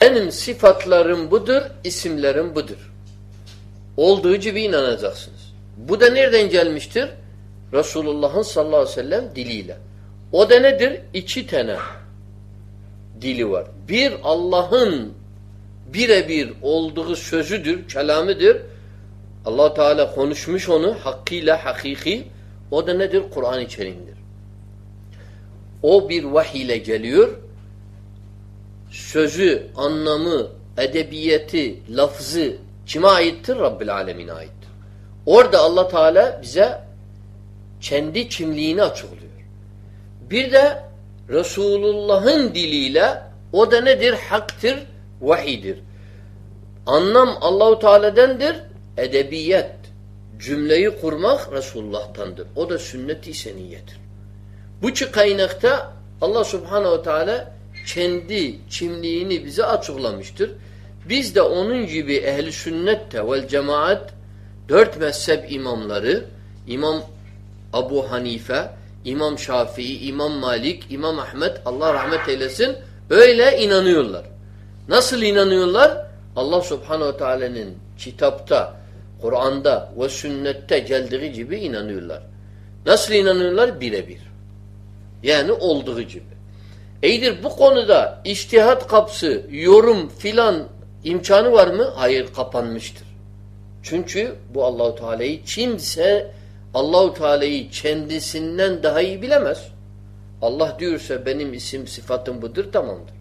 Benim sıfatlarım budur, isimlerim budur. Olduğu gibi inanacaksınız. Bu da nereden gelmiştir? Resulullah'ın sallallahu aleyhi ve sellem diliyle. O da nedir? İki tane dili var. Bir Allah'ın birebir olduğu sözüdür, kelamıdır. allah Teala konuşmuş onu hakkıyla, hakiki. O da nedir? Kur'an-ı Kerim'dir. O bir vahiy ile geliyor. Sözü, anlamı, edebiyeti, lafzı kime aittir? Rabbil Alemin'e aittir. Orada Allah Teala bize kendi kimliğini açıklıyor. Bir de Resulullah'ın diliyle o da nedir? Haktır, vahidir. Anlam Allahu Teala'dandır, edebiyet. Cümleyi kurmak Resulullah'tandır. O da sünnet-i seniyedir. Bu iki kaynakta Allah Subhanahu Teala kendi kimliğini bize açıklamıştır. Biz de onun gibi ehli sünnette vel cemaat dört mezhep imamları İmam Abu Hanife, İmam Şafii, İmam Malik, İmam Ahmet Allah rahmet eylesin öyle inanıyorlar. Nasıl inanıyorlar? Allah Subhanahu Teala'nın kitapta, Kur'an'da ve sünnette geldiği gibi inanıyorlar. Nasıl inanıyorlar? Birebir. Yani olduğu gibi. Eydir bu konuda iştihat kapsı, yorum filan imkanı var mı? Hayır kapanmıştır. Çünkü bu Allahu Teala'yı kimse Allahu Teala'yı kendisinden daha iyi bilemez. Allah diyorsa benim isim sıfatım budur tamamdır.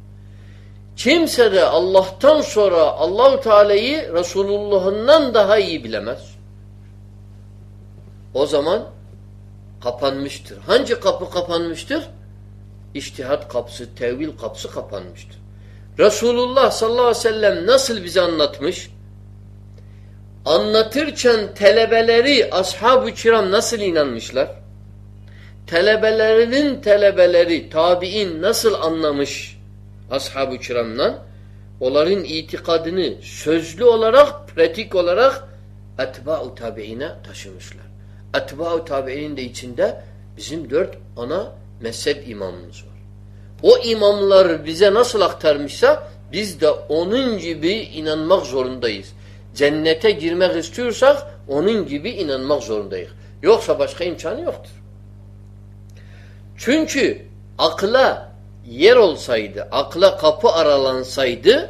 Kimse de Allah'tan sonra Allahu Teala'yı Resulullah'ından daha iyi bilemez. O zaman kapanmıştır. Hangi kapı kapanmıştır? İçtihat kapısı, tevil kapısı kapanmıştır. Resulullah sallallahu aleyhi ve sellem nasıl bize anlatmış? Anlatırken telebeleri, ashab-ı kiram nasıl inanmışlar? Telebelerinin telebeleri, tabi'in nasıl anlamış ashab-ı kiramdan? Onların itikadını sözlü olarak, pratik olarak etba-u tabi'ine taşımışlar. Etba-u tabi'inin de içinde bizim dört ana mezhep imamımız var. O imamlar bize nasıl aktarmışsa biz de onun gibi inanmak zorundayız. Cennete girmek istiyorsak onun gibi inanmak zorundayız. Yoksa başka imkanı yoktur. Çünkü akla yer olsaydı, akla kapı aralansaydı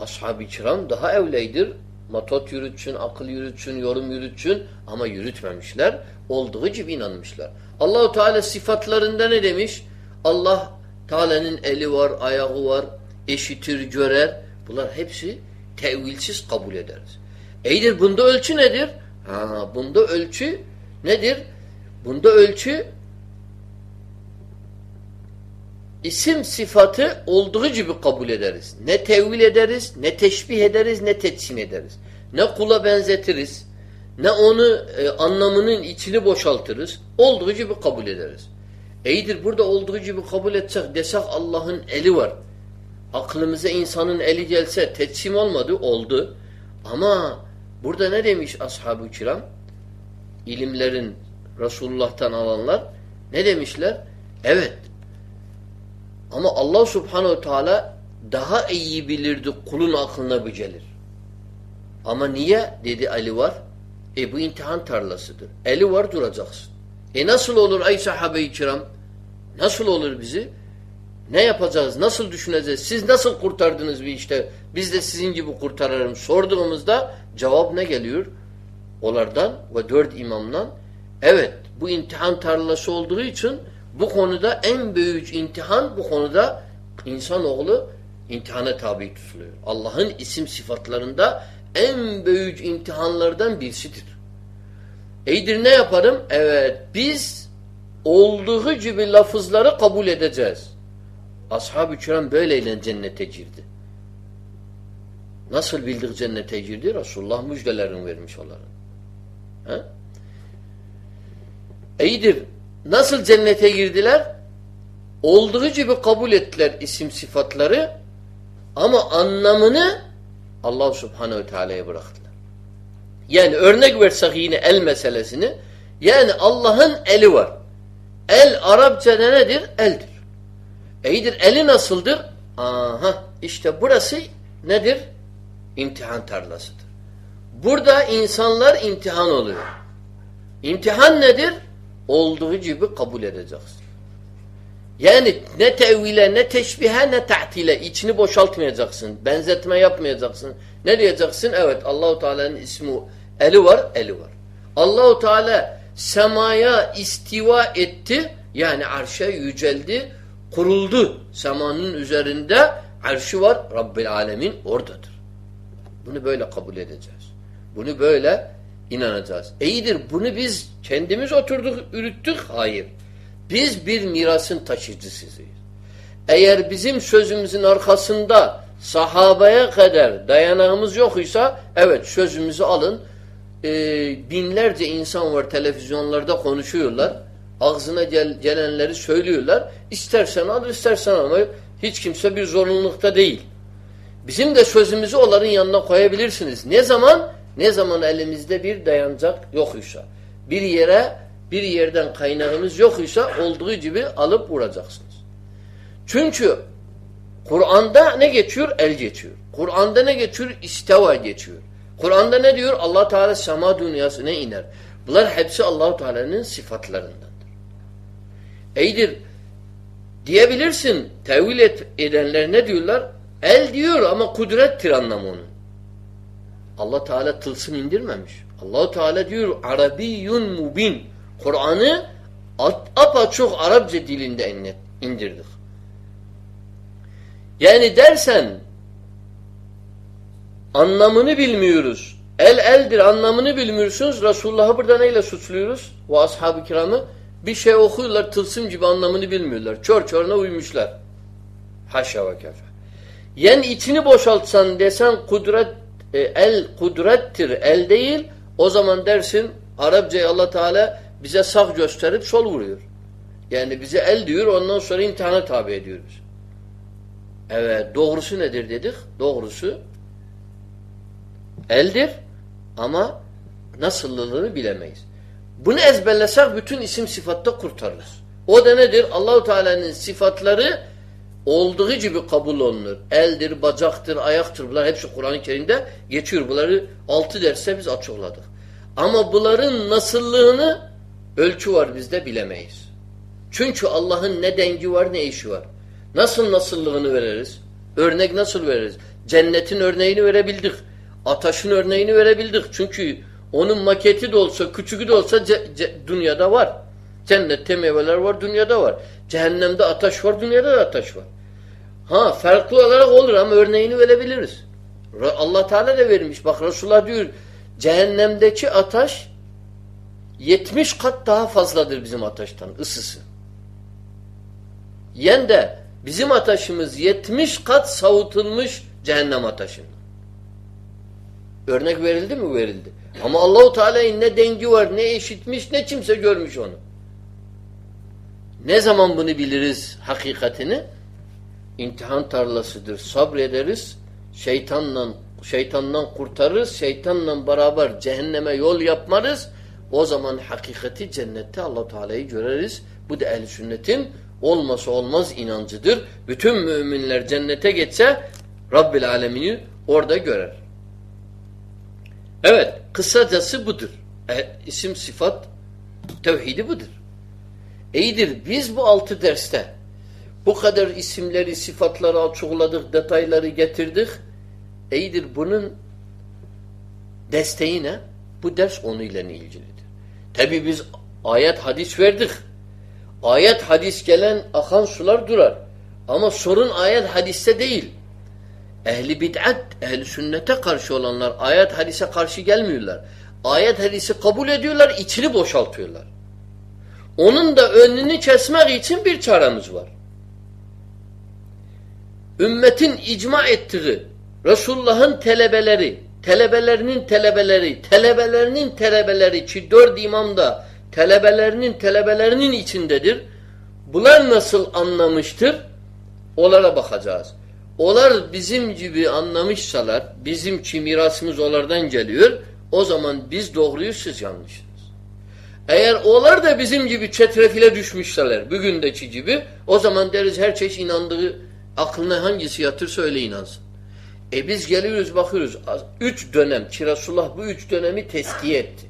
ashab-ı kiram daha evleydir. Matot yürütsün, akıl yürütsün, yorum yürütsün ama yürütmemişler. Olduğu gibi inanmışlar. Allahu Teala sıfatlarında ne demiş? Allah Teala'nın eli var, ayağı var, eşitir, görer. Bunlar hepsi tevilsiz kabul ederiz. Eydir bunda ölçü nedir? Ha, bunda ölçü nedir? Bunda ölçü isim sıfatı olduğu gibi kabul ederiz. Ne tevil ederiz, ne teşbih ederiz, ne tetsim ederiz. Ne kula benzetiriz, ne onu e, anlamının içini boşaltırız. Olduğu gibi kabul ederiz. İyidir burada olduğu gibi kabul etsek desek Allah'ın eli var. Aklımıza insanın eli gelse tetsim olmadı, oldu. Ama burada ne demiş ashab-ı kiram? İlimlerin Resulullah'tan alanlar ne demişler? Evet. Ama Allah subhanehu teala daha iyi bilirdi kulun aklına bu gelir. Ama niye? Dedi Ali var. E bu imtihan tarlasıdır. Eli var duracaksın. E nasıl olur ey sahabe-i kiram? Nasıl olur bizi? Ne yapacağız? Nasıl düşüneceğiz? Siz nasıl kurtardınız bir işte? Biz de sizin gibi kurtarırım. Sorduğumuzda cevap ne geliyor? Olardan ve dört imamdan evet bu imtihan tarlası olduğu için bu konuda en büyük imtihan bu konuda insanoğlu imtihana tabi tutuluyor. Allah'ın isim sıfatlarında en büyük imtihanlardan birisidir. Eydir ne yaparım? Evet biz olduğu gibi lafızları kabul edeceğiz. Ashab-ı kiram böyleyle cennete girdi. Nasıl bildik cennete girdi? Resulullah müjdelerini vermiş onların. He? İyidir. Nasıl cennete girdiler? Olduğu gibi kabul ettiler isim sıfatları ama anlamını Allah subhanehu teala'ya bıraktılar. Yani örnek versek yine el meselesini yani Allah'ın eli var. El Arapçada nedir? Eldir. İyidir. Eli nasıldır? Aha. işte burası nedir? İmtihan tarlasıdır. Burada insanlar imtihan oluyor. İmtihan nedir? Olduğu gibi kabul edeceksin. Yani ne tevhile, ne teşbihe, ne ta'tile içini boşaltmayacaksın. Benzetme yapmayacaksın. Ne diyeceksin? Evet Allahu Teala'nın ismi eli var, eli var. Allahu Teala semaya istiva etti. Yani arşa yüceldi, kuruldu. Semanın üzerinde arşı var. Rabbil Alemin oradadır. Bunu böyle kabul edeceğiz. Bunu böyle inanacağız. İyidir bunu biz kendimiz oturduk, ürüttük. Hayır. Biz bir mirasın taşıyıcısıyız. Eğer bizim sözümüzün arkasında sahabeye kadar dayanağımız yoksa evet sözümüzü alın. Ee, binlerce insan var televizyonlarda konuşuyorlar. Ağzına gel, gelenleri söylüyorlar. İstersen al istersen alma. Hiç kimse bir zorunlulukta değil. Bizim de sözümüzü onların yanına koyabilirsiniz. Ne zaman? Ne zaman elimizde bir dayanacak yoksa. Bir yere bir yerden kaynağımız yoksa olduğu gibi alıp vuracaksınız. Çünkü Kur'an'da ne geçiyor? El geçiyor. Kur'an'da ne geçiyor? İsteva geçiyor. Kur'an'da ne diyor? Allah Teala sema dünyasına iner. Bunlar hepsi Allahu Teala'nın sıfatlarındandır. Eydir diyebilirsin. Tevil et, edenler ne diyorlar? El diyor ama kudrettir anlamı onun. Allah Teala tılsım indirmemiş. Allahu Teala diyor Arabiyyun mubin. Kur'an'ı apaçok Arapça dilinde indirdik. Yani dersen anlamını bilmiyoruz. El eldir anlamını bilmiyorsunuz. Resulullah'ı burada neyle suçluyoruz? Ve ashab-ı kiramı bir şey okuyorlar tılsım gibi anlamını bilmiyorlar. Çor çoruna uymuşlar. Haşa ve kefe. Yani içini boşaltsan desen kudret e, el kudrettir el değil o zaman dersin Arapçayı Allah Teala bize sağ gösterip sol vuruyor. Yani bize el diyor ondan sonra imtihana tabi ediyoruz. Evet doğrusu nedir dedik? Doğrusu eldir ama nasıllığını bilemeyiz. Bunu ezberlesek bütün isim sıfatta kurtarırız. O da nedir? Allahu Teala'nın sıfatları olduğu gibi kabul olunur. Eldir, bacaktır, ayaktır. Bunlar hepsi Kur'an-ı Kerim'de geçiyor. Bunları altı derste biz açıkladık. Ama bunların nasıllığını ölçü var bizde bilemeyiz. Çünkü Allah'ın ne dengi var ne işi var. Nasıl nasıllığını veririz? Örnek nasıl veririz? Cennetin örneğini verebildik. Ataşın örneğini verebildik. Çünkü onun maketi de olsa, küçüğü de olsa dünyada var. Cennette meyveler var, dünyada var. Cehennemde ateş var, dünyada da ateş var. Ha farklı olarak olur ama örneğini verebiliriz. Allah Teala da vermiş. Bak Resulullah diyor cehennemdeki ateş 70 kat daha fazladır bizim ateşten ısısı. Yen de bizim ateşimiz 70 kat savutulmuş cehennem ateşinden. Örnek verildi mi? Verildi. Ama Allahu Teala'nın ne dengi var, ne eşitmiş, ne kimse görmüş onu. Ne zaman bunu biliriz hakikatini? İmtihan tarlasıdır. Sabrederiz. Şeytanla şeytandan kurtarırız. Şeytanla beraber cehenneme yol yapmarız. O zaman hakikati cennette allah Teala'yı göreriz. Bu da ehl sünnetin olmasa olmaz inancıdır. Bütün müminler cennete geçse Rabbil Alemini orada görer. Evet, kısacası budur. E, isim, sıfat, tevhidi budur. İyidir, biz bu altı derste bu kadar isimleri, sıfatları açıkladık, detayları getirdik. İyidir, bunun desteği ne? Bu ders onunla ilgilidir. Tabi biz ayet hadis verdik. Ayet hadis gelen akan sular durar. Ama sorun ayet hadiste değil. Ehli bid'at, ehli sünnete karşı olanlar ayet hadise karşı gelmiyorlar. Ayet hadisi kabul ediyorlar, içini boşaltıyorlar. Onun da önünü kesmek için bir çaremiz var. Ümmetin icma ettiği Resulullah'ın telebeleri, telebelerinin telebeleri, telebelerinin telebeleri ki dört imam da telebelerinin telebelerinin içindedir. Bunlar nasıl anlamıştır? Onlara bakacağız. Onlar bizim gibi anlamışsalar, bizim ki mirasımız onlardan geliyor, o zaman biz doğruyuz, siz yanlışsınız. Eğer onlar da bizim gibi çetrefile düşmüşseler, bugündeki gibi, o zaman deriz her çeşit inandığı Aklına hangisi yatırsa öyle inansın. E biz geliyoruz bakıyoruz. Üç dönem ki Resulullah bu üç dönemi teskiye etti.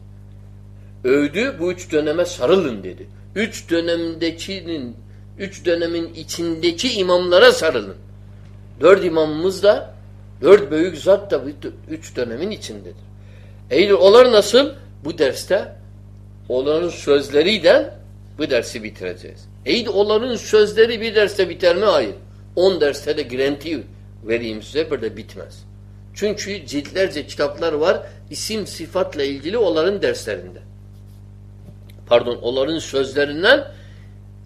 Övdü bu üç döneme sarılın dedi. Üç dönemdekinin üç dönemin içindeki imamlara sarılın. Dört imamımız da dört büyük zat da üç dönemin içindedir. Eğer onlar nasıl? Bu derste onların sözleriyle bu dersi bitireceğiz. Eğer onların sözleri bir derste biter mi? Hayır. On derste de garanti vereyim size burada bitmez. Çünkü ciltlerce kitaplar var isim sıfatla ilgili onların derslerinde. Pardon onların sözlerinden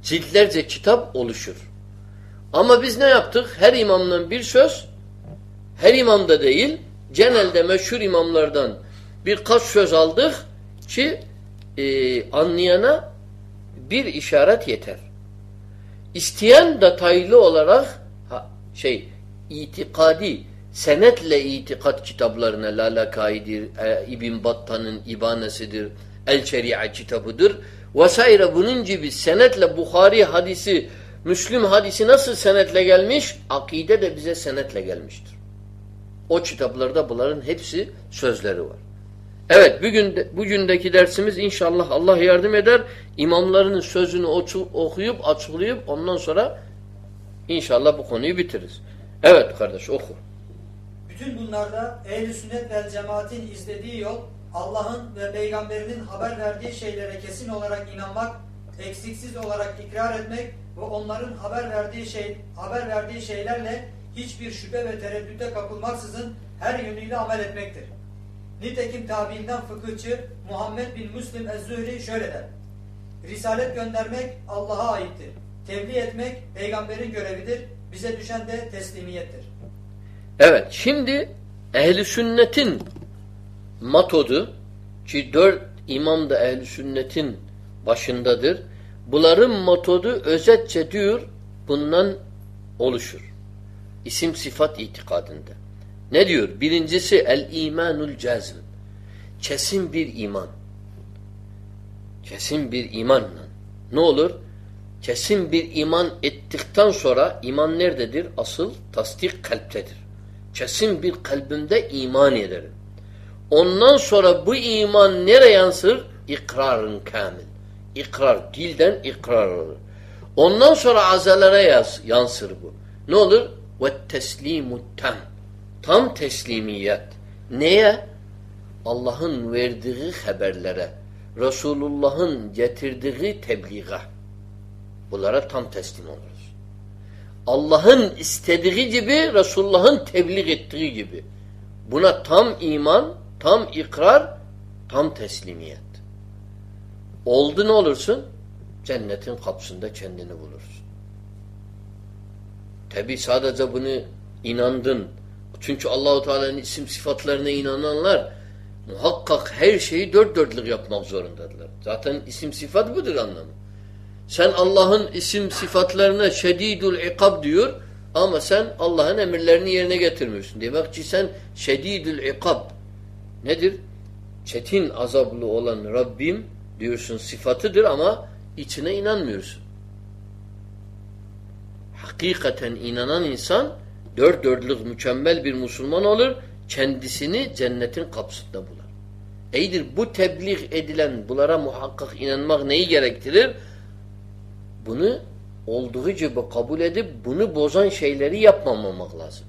ciltlerce kitap oluşur. Ama biz ne yaptık? Her imamdan bir söz, her imamda değil, genelde meşhur imamlardan birkaç söz aldık ki e, anlayana bir işaret yeter. İsteyen detaylı olarak ha, şey itikadi senetle itikat kitaplarına Lalakai'dir, e, İbn Battan'ın İbanesidir, El Şeria kitabıdır vesaire bunun gibi senetle Bukhari hadisi, Müslüm hadisi nasıl senetle gelmiş? Akide de bize senetle gelmiştir. O kitaplarda bunların hepsi sözleri var. Evet bugün de, bugündeki dersimiz inşallah Allah yardım eder. İmamların sözünü okuyup açıklayıp ondan sonra inşallah bu konuyu bitiririz. Evet kardeş oku. Bütün bunlarda ehl-i sünnet vel cemaatin izlediği yol Allah'ın ve peygamberinin haber verdiği şeylere kesin olarak inanmak, eksiksiz olarak ikrar etmek ve onların haber verdiği şey haber verdiği şeylerle hiçbir şüphe ve tereddüte kapılmaksızın her yönüyle amel etmektir. Nitekim tabiinden fıkıhçı Muhammed bin Müslim Ez-Zühri şöyle der. Risalet göndermek Allah'a aittir. Tebliğ etmek peygamberin görevidir. Bize düşen de teslimiyettir. Evet şimdi ehli sünnetin matodu ki dört imam da ehli sünnetin başındadır. Bunların matodu özetçe diyor bundan oluşur. İsim sıfat itikadında. Ne diyor? Birincisi el imanul cazm. Kesin bir iman. Kesin bir imanla. Ne olur? Kesin bir iman ettikten sonra iman nerededir? Asıl tasdik kalptedir. Kesin bir kalbimde iman ederim. Ondan sonra bu iman nereye yansır? İkrarın kamil. İkrar, dilden ikrar olur. Ondan sonra azalara yansır bu. Ne olur? Ve teslimu tam. Tam teslimiyet. Neye? Allah'ın verdiği haberlere, Resulullah'ın getirdiği tebliğe. Bunlara tam teslim oluruz. Allah'ın istediği gibi, Resulullah'ın tebliğ ettiği gibi. Buna tam iman, tam ikrar, tam teslimiyet. Oldu ne olursun? Cennetin kapısında kendini bulursun. Tabi sadece bunu inandın. Çünkü Allahu Teala'nın isim sıfatlarına inananlar muhakkak her şeyi dört dörtlük yapmak zorundadırlar. Zaten isim sıfat budur anlamı. Sen Allah'ın isim sıfatlarına şedidul ikab diyor ama sen Allah'ın emirlerini yerine getirmiyorsun. Demek ki sen şedidul ikab nedir? Çetin azablı olan Rabbim diyorsun sıfatıdır ama içine inanmıyorsun. Hakikaten inanan insan dört dörtlük mükemmel bir Müslüman olur, kendisini cennetin kapısında bular. Eydir bu tebliğ edilen, bunlara muhakkak inanmak neyi gerektirir? Bunu olduğu gibi kabul edip bunu bozan şeyleri yapmamamak lazım.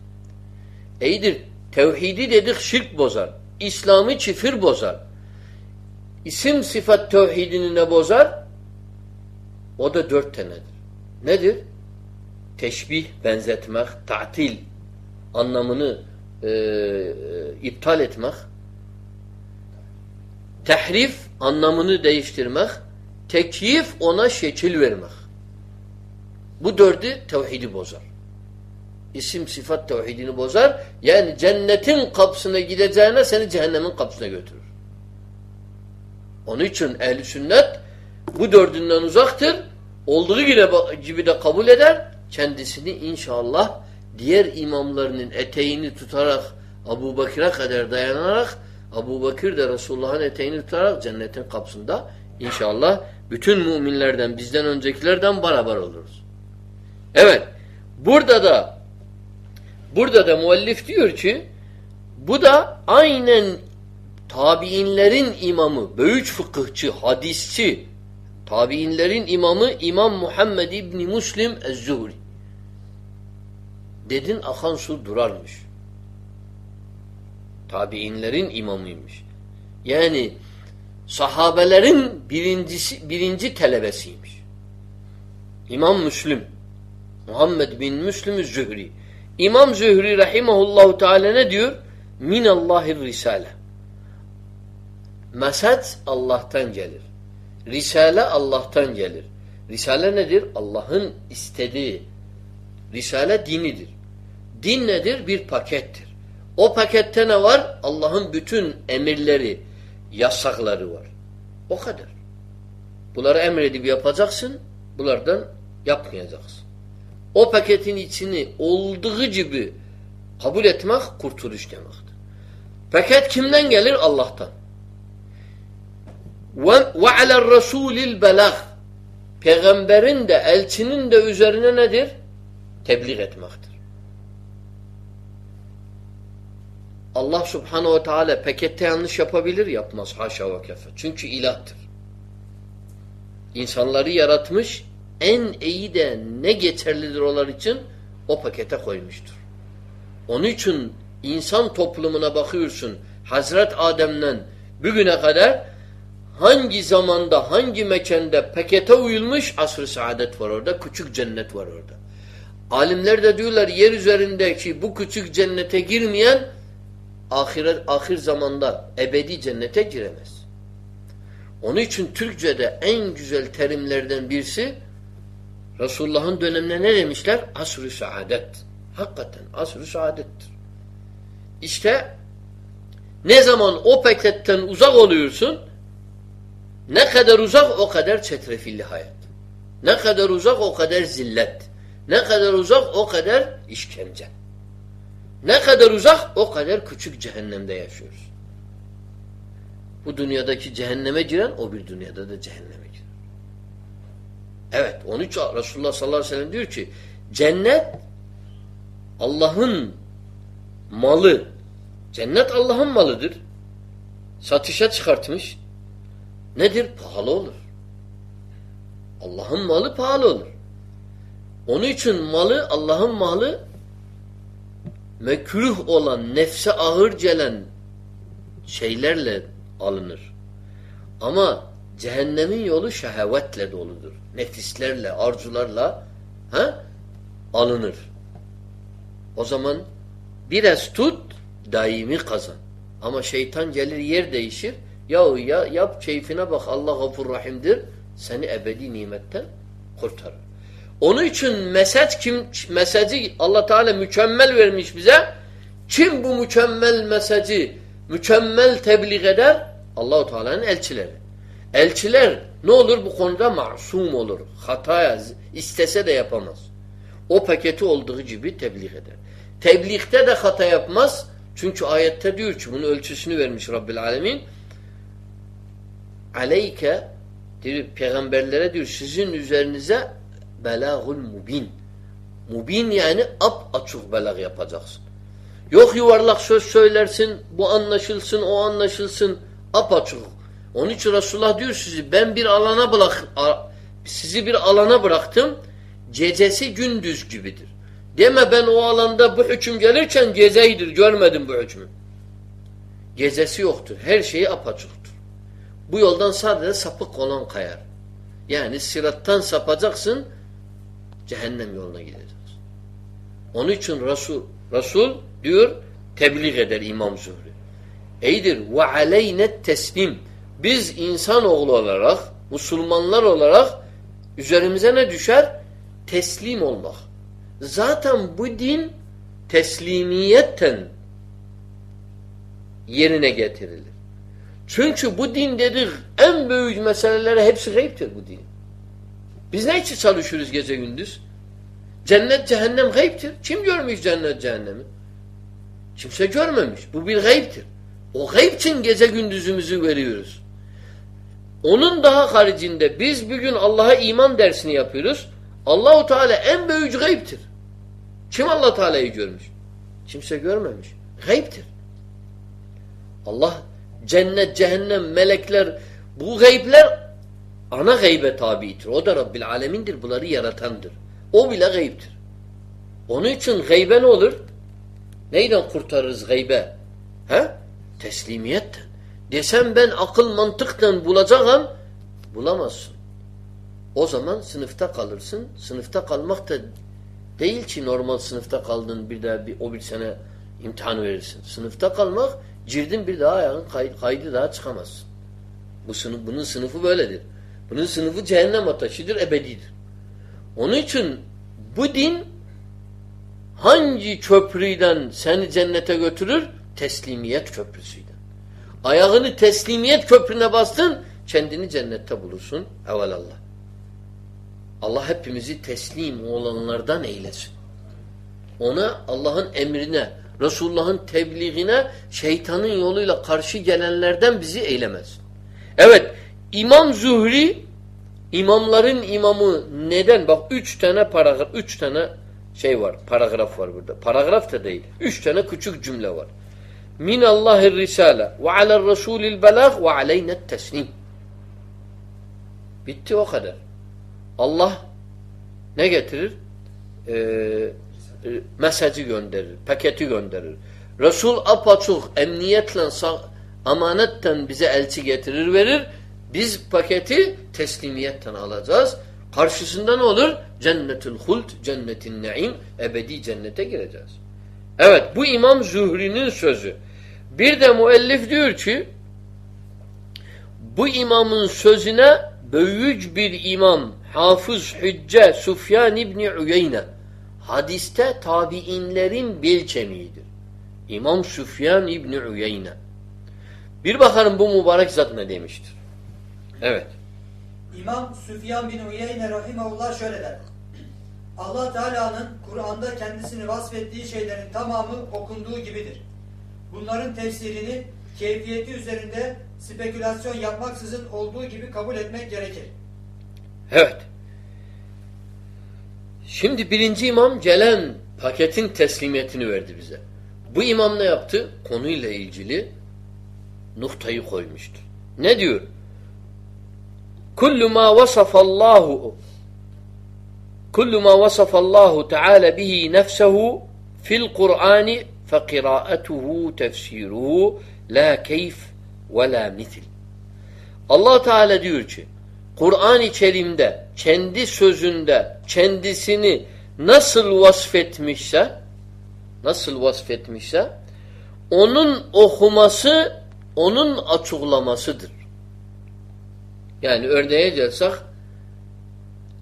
Eydir tevhidi dedik şirk bozar. İslam'ı çifir bozar. İsim sıfat tevhidini ne bozar? O da dört tanedir. Nedir? Teşbih, benzetmek, tatil anlamını e, e, iptal etmek, tehrif anlamını değiştirmek, tekyif ona şekil vermek. Bu dördü tevhidi bozar. İsim sıfat tevhidini bozar. Yani cennetin kapısına gideceğine seni cehennemin kapısına götürür. Onun için ehli sünnet bu dördünden uzaktır. Olduğu gibi de kabul eder. Kendisini inşallah diğer imamlarının eteğini tutarak Abu Bakır'a kadar dayanarak Abu Bakır da Resulullah'ın eteğini tutarak cennetin kapısında inşallah bütün müminlerden bizden öncekilerden beraber oluruz. Evet. Burada da Burada da muallif diyor ki bu da aynen tabiinlerin imamı, büyük fıkıhçı, hadisçi, tabiinlerin imamı İmam Muhammed İbni Müslim Ez-Zuhri. Dedin akan su durarmış. Tabiinlerin imamıymış. Yani sahabelerin birincisi, birinci telebesiymiş. İmam Müslim. Muhammed bin Müslim Zühri. İmam Zühri rahimahullahu teala ne diyor? Minallahir risale. Mesaj Allah'tan gelir. Risale Allah'tan gelir. Risale nedir? Allah'ın istediği. Risale dinidir. Din nedir? Bir pakettir. O pakette ne var? Allah'ın bütün emirleri, yasakları var. O kadar. Bunları emredip yapacaksın, bunlardan yapmayacaksın. O paketin içini olduğu gibi kabul etmek kurtuluş demektir. Paket kimden gelir? Allah'tan. Ve alel rasulil belag. Peygamberin de elçinin de üzerine nedir? Tebliğ etmektir. Allah subhanehu ve teala pakette yanlış yapabilir yapmaz haşa ve kefe. Çünkü ilahtır. İnsanları yaratmış en iyi de ne geçerlidir onlar için o pakete koymuştur. Onun için insan toplumuna bakıyorsun Hazret Adem'den bugüne kadar hangi zamanda hangi mekanda pakete uyulmuş asr-ı saadet var orada küçük cennet var orada. Alimler de diyorlar yer üzerindeki bu küçük cennete girmeyen ahiret ahir zamanda ebedi cennete giremez. Onun için Türkçe'de en güzel terimlerden birisi Resulullah'ın dönemine ne demişler? Asr-ı saadet. Hakikaten asr-ı saadettir. İşte ne zaman o paketten uzak oluyorsun ne kadar uzak o kadar çetrefilli hayat. Ne kadar uzak o kadar zillet. Ne kadar uzak o kadar işkence. Ne kadar uzak o kadar küçük cehennemde yaşıyoruz. Bu dünyadaki cehenneme giren o bir dünyada da cehenneme girer. Evet onun için Resulullah sallallahu aleyhi ve sellem diyor ki cennet Allah'ın malı. Cennet Allah'ın malıdır. Satışa çıkartmış. Nedir? Pahalı olur. Allah'ın malı pahalı olur. Onun için malı Allah'ın malı mekruh olan, nefse ağır gelen şeylerle alınır. Ama cehennemin yolu şehvetle doludur. Nefislerle, arzularla ha, alınır. O zaman biraz tut, daimi kazan. Ama şeytan gelir yer değişir. Yahu ya yap keyfine bak Allah gafur rahimdir. Seni ebedi nimetten kurtarır. Onun için mesaj kim mesajı Allah Teala mükemmel vermiş bize. Kim bu mükemmel mesajı mükemmel tebliğ eder? Allahu Teala'nın elçileri. Elçiler ne olur bu konuda masum olur. Hataya istese de yapamaz. O paketi olduğu gibi tebliğ eder. Tebliğde de hata yapmaz. Çünkü ayette diyor ki bunun ölçüsünü vermiş Rabbil Alemin. Aleyke diyor, peygamberlere diyor sizin üzerinize belagul mubin. Mubin yani ap açık belag yapacaksın. Yok yuvarlak söz söylersin, bu anlaşılsın, o anlaşılsın, ap açık. Onun için Resulullah diyor sizi ben bir alana bırak sizi bir alana bıraktım. Gecesi gündüz gibidir. Deme ben o alanda bu hüküm gelirken geceydir. Görmedim bu hükmü. Gecesi yoktur. Her şeyi apaçıktır. Bu yoldan sadece sapık olan kayar. Yani sırattan sapacaksın cehennem yoluna gideceksin. Onun için Resul, Resul diyor tebliğ eder İmam Zuhri. Eydir ve aleynet teslim. Biz insanoğlu olarak, Müslümanlar olarak üzerimize ne düşer? Teslim olmak. Zaten bu din teslimiyetten yerine getirilir. Çünkü bu din dedik en büyük meselelere hepsi gayiptir bu din. Biz ne için çalışıyoruz gece gündüz? Cennet cehennem gayiptir. Kim görmüş cennet cehennemi? Kimse görmemiş. Bu bir gayiptir. O gayb için gece gündüzümüzü veriyoruz. Onun daha haricinde biz bugün Allah'a iman dersini yapıyoruz. Allahu Teala en büyük gayiptir. Kim Allah Teala'yı görmüş? Kimse görmemiş. Gayiptir. Allah cennet, cehennem, melekler bu gayipler ana gaybe tabidir. O da Rabbil Alemindir. Bunları yaratandır. O bile gayiptir. Onun için gaybe ne olur? Neyden kurtarırız gaybe? He? Teslimiyetten. Desem ben akıl mantıkla bulacağım bulamazsın. O zaman sınıfta kalırsın. Sınıfta kalmak da değil ki normal sınıfta kaldın bir daha bir, o bir sene imtihan verirsin. Sınıfta kalmak cirdin bir daha ayağın kay, kaydı daha çıkamazsın. Bu sınıf, bunun sınıfı böyledir. Bunun sınıfı cehennem ateşidir, ebedidir. Onun için bu din hangi köprüden seni cennete götürür? Teslimiyet köprüsüyle. Ayağını teslimiyet köprüne bastın, kendini cennette bulursun. Evelallah. Allah hepimizi teslim olanlardan eylesin. Ona Allah'ın emrine, Resulullah'ın tebliğine, şeytanın yoluyla karşı gelenlerden bizi eylemez. Evet, İmam Zuhri, imamların imamı neden? Bak üç tane paragraf, üç tane şey var, paragraf var burada. Paragraf da değil. Üç tane küçük cümle var. Min Allahir risale ve alel rasulil belag ve aleynet teslim. Bitti o kadar. Allah ne getirir? Ee, e, mesajı gönderir, paketi gönderir. Resul apaçuk emniyetle, amanetten bize elçi getirir, verir. Biz paketi teslimiyetten alacağız. Karşısında ne olur? Cennetül hult, cennetin naim, ebedi cennete gireceğiz. Evet, bu İmam Zühri'nin sözü. Bir de müellif diyor ki, bu imamın sözüne büyük bir imam, hafız, hücce, Sufyan İbni Uyeyne, hadiste tabiinlerin bel. İmam Sufyan İbni Uyeyne. Bir bakalım bu mübarek zat ne demiştir. Evet. İmam Süfyan bin Uyeyne Rahimahullah şöyle der. Allah Teala'nın Kur'an'da kendisini vasfettiği şeylerin tamamı okunduğu gibidir. Bunların tefsirini keyfiyeti üzerinde spekülasyon yapmaksızın olduğu gibi kabul etmek gerekir. Evet. Şimdi birinci imam gelen paketin teslimiyetini verdi bize. Bu imam ne yaptı? Konuyla ilgili noktayı koymuştur. Ne diyor? Kullu ma vasafallahu kullu ma vasafallahu Teala bihi nefsehu fil Kur'ani fekiraatuhu tefsiruhu la keyf ve la mitil. Allah Teala diyor ki Kur'an-ı Kerim'de kendi sözünde kendisini nasıl vasfetmişse nasıl vasfetmişse onun okuması onun açıklamasıdır. Yani örneğe gelsek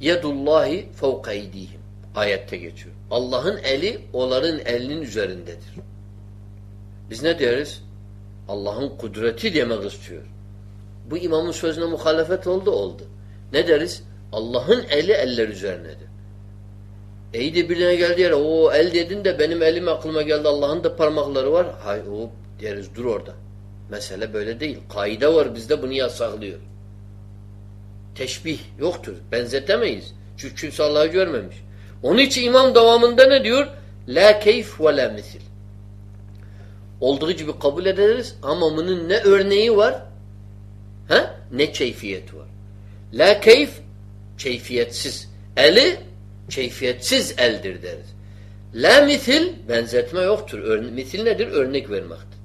yedullahi fevka eydihim ayette geçiyor. Allah'ın eli onların elinin üzerindedir. Biz ne deriz? Allah'ın kudreti demek istiyor. Bu imamın sözüne muhalefet oldu oldu. Ne deriz? Allah'ın eli eller üzerinedir. İyi de birine geldi yere o el dedin de benim elim aklıma geldi Allah'ın da parmakları var. Hayır o deriz dur orada. Mesele böyle değil. Kaide var bizde bunu yasaklıyor. Teşbih yoktur. Benzetemeyiz. Çünkü kimse Allah'ı görmemiş. Onun için imam devamında ne diyor? La keyf ve la misil. Olduğu gibi kabul ederiz ama bunun ne örneği var? Ha? Ne keyfiyeti var? La keyf keyfiyetsiz. Eli keyfiyetsiz eldir deriz. La misil benzetme yoktur. Örne misil nedir? Örnek vermektir.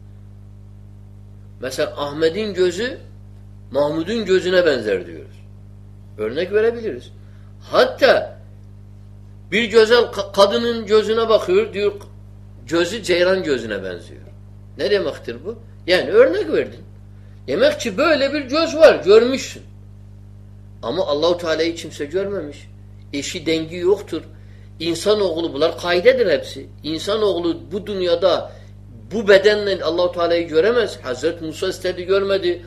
Mesela Ahmet'in gözü Mahmud'un gözüne benzer diyoruz. Örnek verebiliriz. Hatta bir güzel kadının gözüne bakıyor diyor gözü ceyran gözüne benziyor. Ne demektir bu? Yani örnek verdin. Demek ki böyle bir göz var. Görmüşsün. Ama Allahu Teala'yı kimse görmemiş. Eşi dengi yoktur. İnsanoğlu bunlar kaydedir hepsi. İnsanoğlu bu dünyada bu bedenle Allahu Teala'yı göremez. Hazreti Musa istedi görmedi.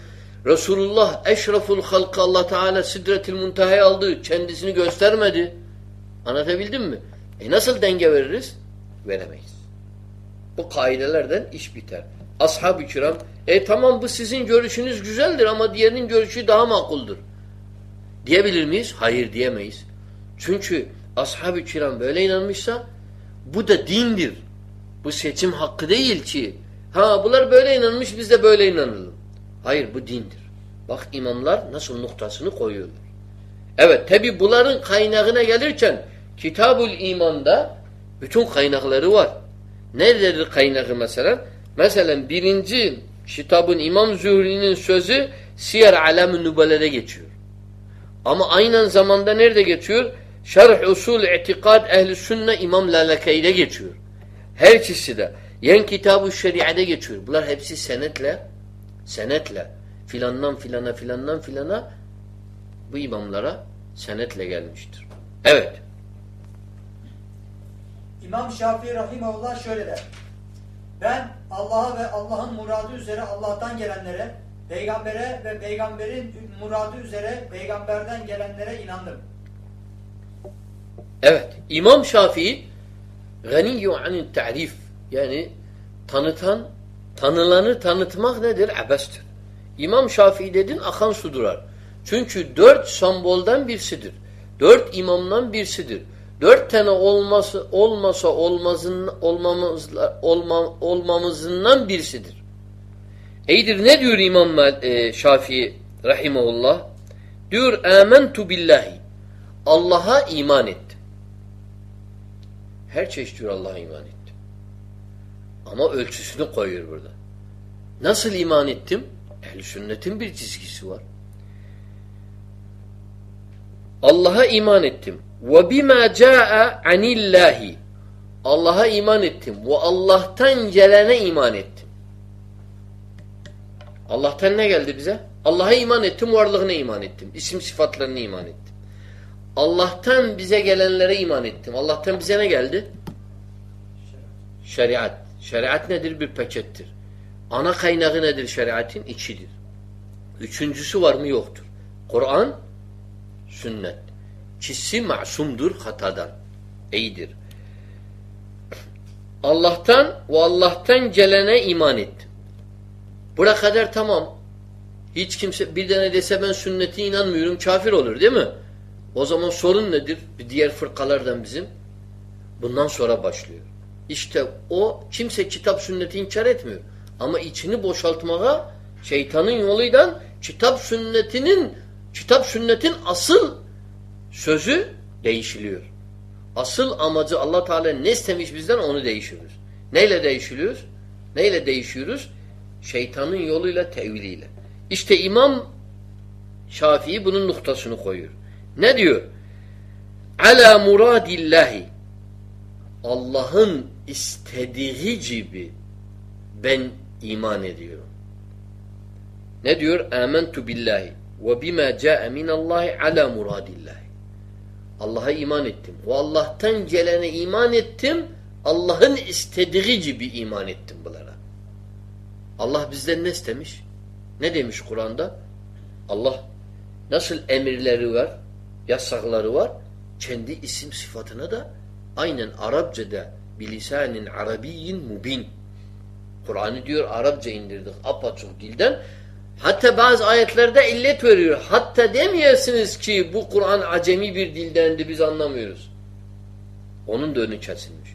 Resulullah eşraful halka Allah Teala sidretil muntahaya aldı. Kendisini göstermedi. Anlatabildim mi? E nasıl denge veririz? Veremeyiz. Bu kaidelerden iş biter. Ashab-ı kiram e tamam bu sizin görüşünüz güzeldir ama diğerinin görüşü daha makuldur. Diyebilir miyiz? Hayır diyemeyiz. Çünkü ashab-ı kiram böyle inanmışsa bu da dindir. Bu seçim hakkı değil ki. Ha bunlar böyle inanmış biz de böyle inanalım. Hayır bu dindir. Bak imamlar nasıl noktasını koyuyorlar. Evet tabi bunların kaynağına gelirken Kitabul İman'da bütün kaynakları var. Nerededir kaynağı mesela? Mesela birinci kitabın İmam Zühri'nin sözü Siyer Alam-ı Nubale'de geçiyor. Ama aynı zamanda nerede geçiyor? Şerh Usul İtikad Ehli Sünne İmam Lalakai'de geçiyor. Her ikisi de. Yen Kitab-ı Şeria'da geçiyor. Bunlar hepsi senetle senetle filandan filana filandan filana bu imamlara senetle gelmiştir. Evet. İmam Şafii Rahimahullah şöyle der. Ben Allah'a ve Allah'ın muradı üzere Allah'tan gelenlere, peygambere ve peygamberin muradı üzere peygamberden gelenlere inandım. Evet. İmam Şafii ganiyyü anil ta'rif yani tanıtan, tanılanı tanıtmak nedir? Abestir. İmam Şafii dedin akan su durar. Çünkü dört sembolden birisidir. Dört imamdan birisidir. Dört tane olması olmasa olmazın olmamızla olma, olmamızından birisidir. Eydir ne diyor İmam e, Şafii rahimehullah? Diyor amentu billahi. Allah'a iman ettim. Her çeşit diyor Allah'a iman ettim. Ama ölçüsünü koyuyor burada. Nasıl iman ettim? Ehl-i sünnetin bir çizgisi var. Allah'a iman ettim. Ve bima caa anillahi. Allah'a iman ettim. Ve Allah'tan gelene iman ettim. Allah'tan ne geldi bize? Allah'a iman ettim, varlığına iman ettim. İsim sıfatlarına iman ettim. Allah'tan bize gelenlere iman ettim. Allah'tan bize ne geldi? Şeriat. Şeriat nedir? Bir pakettir. Ana kaynağı nedir şeriatin? İçidir. Üçüncüsü var mı? Yoktur. Kur'an, sünnet. Çizsi masumdur hatadan. İyidir. Allah'tan ve Allah'tan gelene iman ettim. Bura kadar tamam. Hiç kimse bir tane dese ben sünnete inanmıyorum kafir olur değil mi? O zaman sorun nedir? Diğer fırkalardan bizim. Bundan sonra başlıyor. İşte o kimse kitap sünneti inkar etmiyor. Ama içini boşaltmaya şeytanın yoluyla kitap sünnetinin kitap sünnetin asıl sözü değişiliyor. Asıl amacı Allah Teala ne istemiş bizden onu değişiyoruz. Neyle değişiliyoruz? Neyle değişiyoruz? Şeytanın yoluyla, teviliyle. İşte İmam Şafii bunun noktasını koyuyor. Ne diyor? Ala muradillahi Allah'ın istediği gibi ben iman ediyorum. Ne diyor? Amentu billahi ve bima ca'e minallahi ala muradillahi. Allah'a iman ettim. Ve Allah'tan gelene iman ettim. Allah'ın istediği gibi iman ettim bunlara. Allah bizden ne istemiş? Ne demiş Kur'an'da? Allah nasıl emirleri var, yasakları var, kendi isim sıfatına da aynen Arapçada bilisanin arabiyyin mubin. Kur'an'ı diyor Arapça indirdik apaçık dilden. Hatta bazı ayetlerde illet veriyor. Hatta demeyesiniz ki bu Kur'an acemi bir dildendi biz anlamıyoruz. Onun da önü kesilmiş.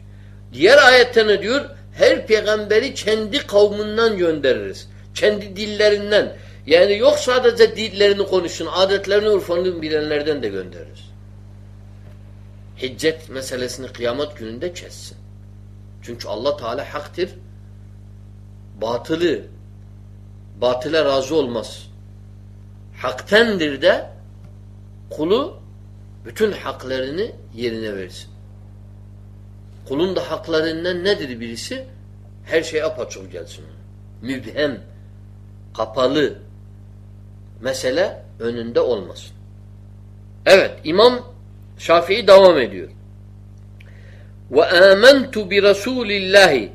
Diğer ayette ne diyor? Her peygamberi kendi kavminden göndeririz. Kendi dillerinden. Yani yok sadece dillerini konuşsun, adetlerini, urfanını bilenlerden de göndeririz. Hiccet meselesini kıyamet gününde kessin. Çünkü Allah Teala haktır. Batılı batıla razı olmaz. Haktendir de kulu bütün haklarını yerine versin. Kulun da haklarından nedir birisi? Her şey apaçık gelsin. Mübhem, kapalı mesele önünde olmasın. Evet, İmam Şafii devam ediyor. Ve amentu bi Rasulillahi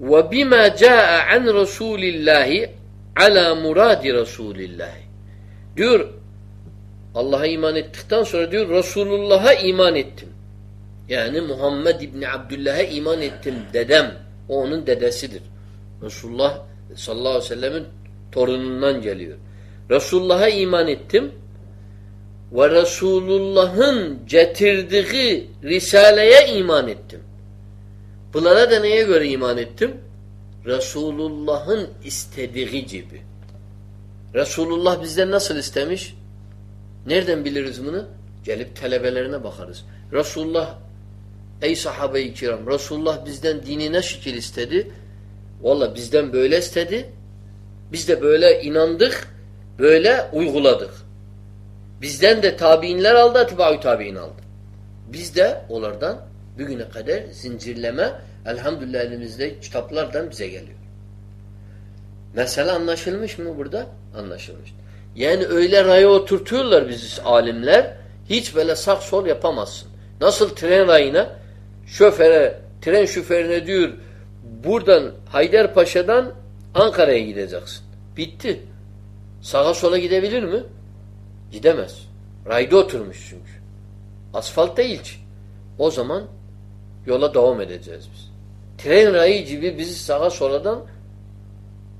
ve bima caa an Rasulillahi ala muradi Resulillah. Diyor Allah'a iman ettikten sonra diyor Resulullah'a iman ettim. Yani Muhammed İbni Abdullah'a iman ettim dedem. O onun dedesidir. Resulullah sallallahu aleyhi ve sellemin torunundan geliyor. Resulullah'a iman ettim ve Resulullah'ın getirdiği Risale'ye iman ettim. Bunlara da neye göre iman ettim? Resulullah'ın istediği gibi. Resulullah bizden nasıl istemiş? Nereden biliriz bunu? Gelip talebelerine bakarız. Resulullah ey sahabe-i kiram Resulullah bizden dini ne şekil istedi? Valla bizden böyle istedi. Biz de böyle inandık. Böyle uyguladık. Bizden de tabiinler aldı, atibaü tabiin aldı. Biz de onlardan bugüne kadar zincirleme elhamdülillah elimizde kitaplardan bize geliyor. Mesela anlaşılmış mı burada? Anlaşılmış. Yani öyle raya oturtuyorlar biz alimler. Hiç böyle sağ sol yapamazsın. Nasıl tren rayına şoföre, tren şoförüne diyor buradan Haydarpaşa'dan Ankara'ya gideceksin. Bitti. Sağa sola gidebilir mi? Gidemez. Rayda oturmuş çünkü. Asfalt değil ki. O zaman yola devam edeceğiz biz. Tren rayı gibi bizi sağa soladan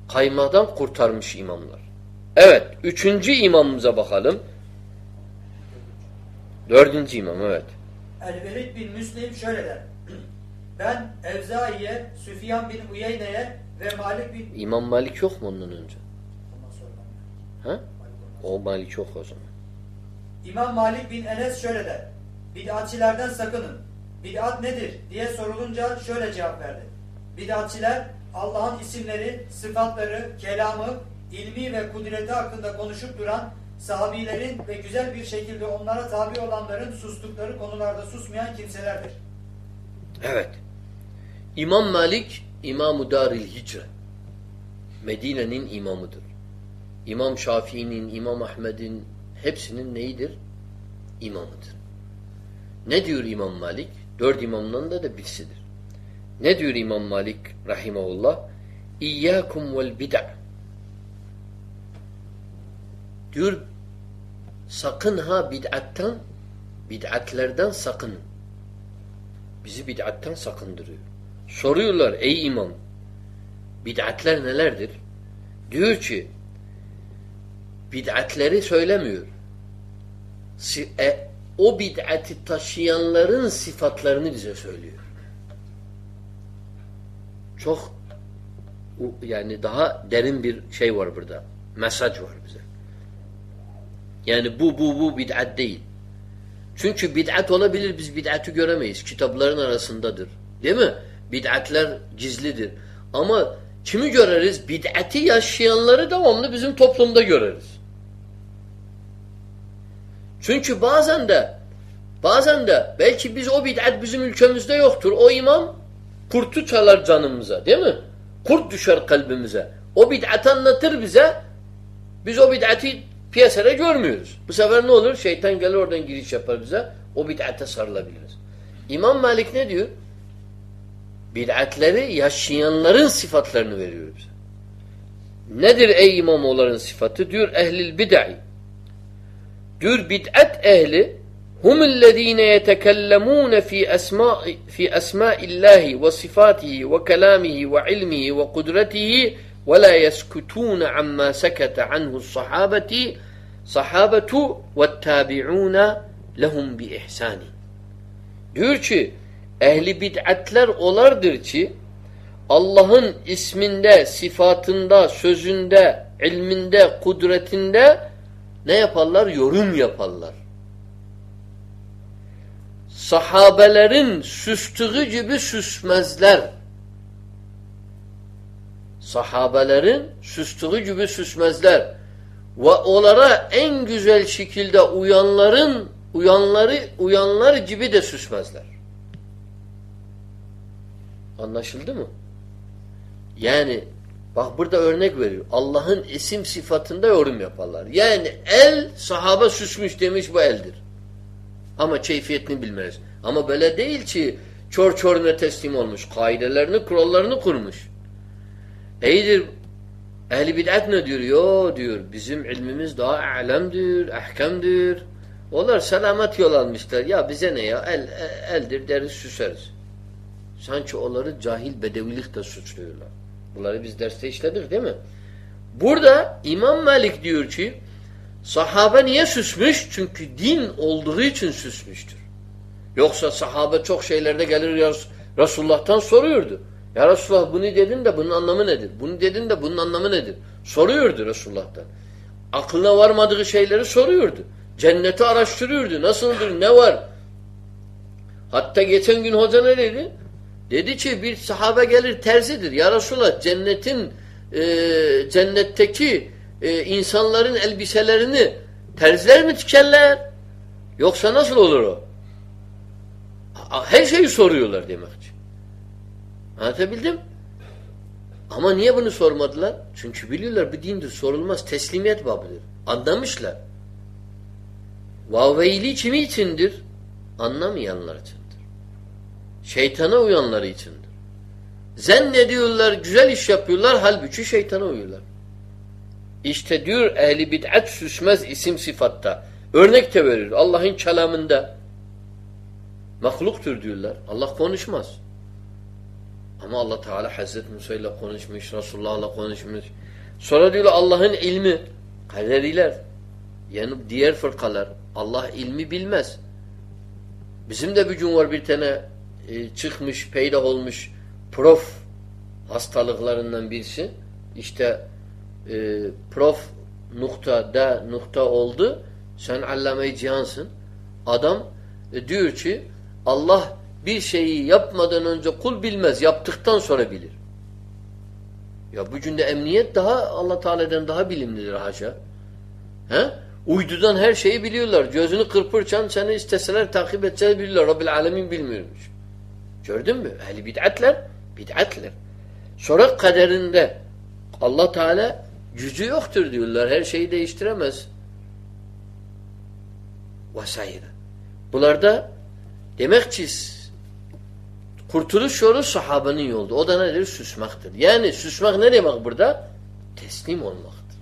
kaymadan kurtarmış imamlar. Evet. Üçüncü imamımıza bakalım. Dördüncü imam evet. El-Velid bin Müslim şöyle der. Ben Evzai'ye, Süfyan bin Uyeyne'ye ve Malik bin... İmam Malik yok mu ondan önce? Ha? O Malik yok o zaman. İmam Malik bin Enes şöyle der. Bid'atçilerden sakının. Bid'at nedir diye sorulunca şöyle cevap verdi. Bid'atçiler Allah'ın isimleri, sıfatları, kelamı, ilmi ve kudreti hakkında konuşup duran sahabilerin ve güzel bir şekilde onlara tabi olanların sustukları konularda susmayan kimselerdir. Evet. İmam Malik İmam-ı Daril Hicre. Medine'nin imamıdır. İmam Şafii'nin, İmam Ahmed'in hepsinin neyidir? İmamıdır. Ne diyor İmam Malik? Dört imamdan da da birisidir. Ne diyor İmam Malik rahimahullah? İyyâkum vel bid'a. Diyor sakın ha bid'attan bid'atlerden sakın. Bizi bid'attan sakındırıyor. Soruyorlar ey imam bid'atler nelerdir? Diyor ki bid'atleri söylemiyor. E, o bid'ati taşıyanların sıfatlarını bize söylüyor. Çok yani daha derin bir şey var burada. Mesaj var bize. Yani bu bu bu bid'at değil. Çünkü bid'at olabilir biz bid'atı göremeyiz. Kitapların arasındadır. Değil mi? Bid'atler gizlidir. Ama kimi göreriz? Bid'ati yaşayanları devamlı bizim toplumda göreriz. Çünkü bazen de bazen de belki biz o bid'at bizim ülkemizde yoktur. O imam kurtu çalar canımıza değil mi? Kurt düşer kalbimize. O bid'atı anlatır bize. Biz o bid'atı piyasada görmüyoruz. Bu sefer ne olur? Şeytan gelir oradan giriş yapar bize. O bid'ate sarılabiliriz. İmam Malik ne diyor? Bid'atleri yaşayanların sıfatlarını veriyor bize. Nedir ey imamoğulların sıfatı? Diyor ehlil bid'i. Diyor bid'at ehli humellezine yetekellemune fi esma fi esmaillahi ve sifatihi ve kelamihi ve ilmihi ve kudretihi ve la yeskutun amma sekete anhu sahabeti sahabetu ve tabi'un lehum bi ihsani. Diyor ki ehli bid'atler olardır ki Allah'ın isminde, sıfatında, sözünde, ilminde, kudretinde ne yaparlar? Yorum yaparlar. Sahabelerin süstüğü gibi süsmezler. Sahabelerin süstüğü gibi süsmezler. Ve onlara en güzel şekilde uyanların uyanları uyanlar gibi de süsmezler. Anlaşıldı mı? Yani bak burada örnek veriyor. Allah'ın isim sıfatında yorum yaparlar. Yani el sahaba süsmüş demiş bu eldir. Ama keyfiyetini bilmez. Ama böyle değil ki çor çoruna teslim olmuş. Kaidelerini, kurallarını kurmuş. İyidir. Ehli bid'at ne diyor? Yo diyor. Bizim ilmimiz daha alemdir, ahkamdır. Onlar selamet yol almışlar. Ya bize ne ya? El, eldir deriz süseriz. Sanki onları cahil bedevilikle suçluyorlar. Bunları biz derste işledik değil mi? Burada İmam Malik diyor ki sahabe niye süsmüş? Çünkü din olduğu için süsmüştür. Yoksa sahabe çok şeylerde gelir ya Resulullah'tan soruyordu. Ya Resulullah bunu dedin de bunun anlamı nedir? Bunu dedin de bunun anlamı nedir? Soruyordu Resulullah'tan. Aklına varmadığı şeyleri soruyordu. Cenneti araştırıyordu. Nasıldır? Ne var? Hatta geçen gün hoca ne dedi? Dedi ki bir sahabe gelir terzidir. Ya Resulallah cennetin e, cennetteki e, insanların elbiselerini terziler mi dikerler? Yoksa nasıl olur o? Her şeyi soruyorlar demek ki. Anlatabildim? Ama niye bunu sormadılar? Çünkü biliyorlar bu dindir, sorulmaz. Teslimiyet babıdır. Anlamışlar. Vaveyli kimi içindir? Anlamayanlar içindir. Şeytana uyanlar içindir. Zannediyorlar, güzel iş yapıyorlar, halbuki şeytana uyuyorlar. İşte diyor ehli bid'at süsmez isim sıfatta. Örnek de verir. Allah'ın kelamında. Mahluktur diyorlar. Allah konuşmaz. Ama Allah Teala Hazreti Musa ile konuşmuş, Resulullah ile konuşmuş. Sonra diyorlar Allah'ın ilmi. Kaderiler. Yani diğer fırkalar. Allah ilmi bilmez. Bizim de bir gün var bir tane e, çıkmış, peydah olmuş prof hastalıklarından birisi. İşte e, prof nokta da nokta oldu. Sen allame cihansın. Adam e, diyor ki Allah bir şeyi yapmadan önce kul bilmez. Yaptıktan sonra bilir. Ya bu günde emniyet daha Allah Teala'dan daha bilimlidir haşa. He? Uydudan her şeyi biliyorlar. Gözünü kırpırçan seni isteseler takip etseler biliyorlar. Rabbil alemin bilmiyormuş. Gördün mü? Ehli bid'atler bid'atler. Sonra kaderinde Allah Teala gücü yoktur diyorlar. Her şeyi değiştiremez. Vesaire. Bunlarda demek ki kurtuluş yolu sahabenin yoldu. O da nedir? Susmaktır. Yani susmak ne demek burada? Teslim olmaktır.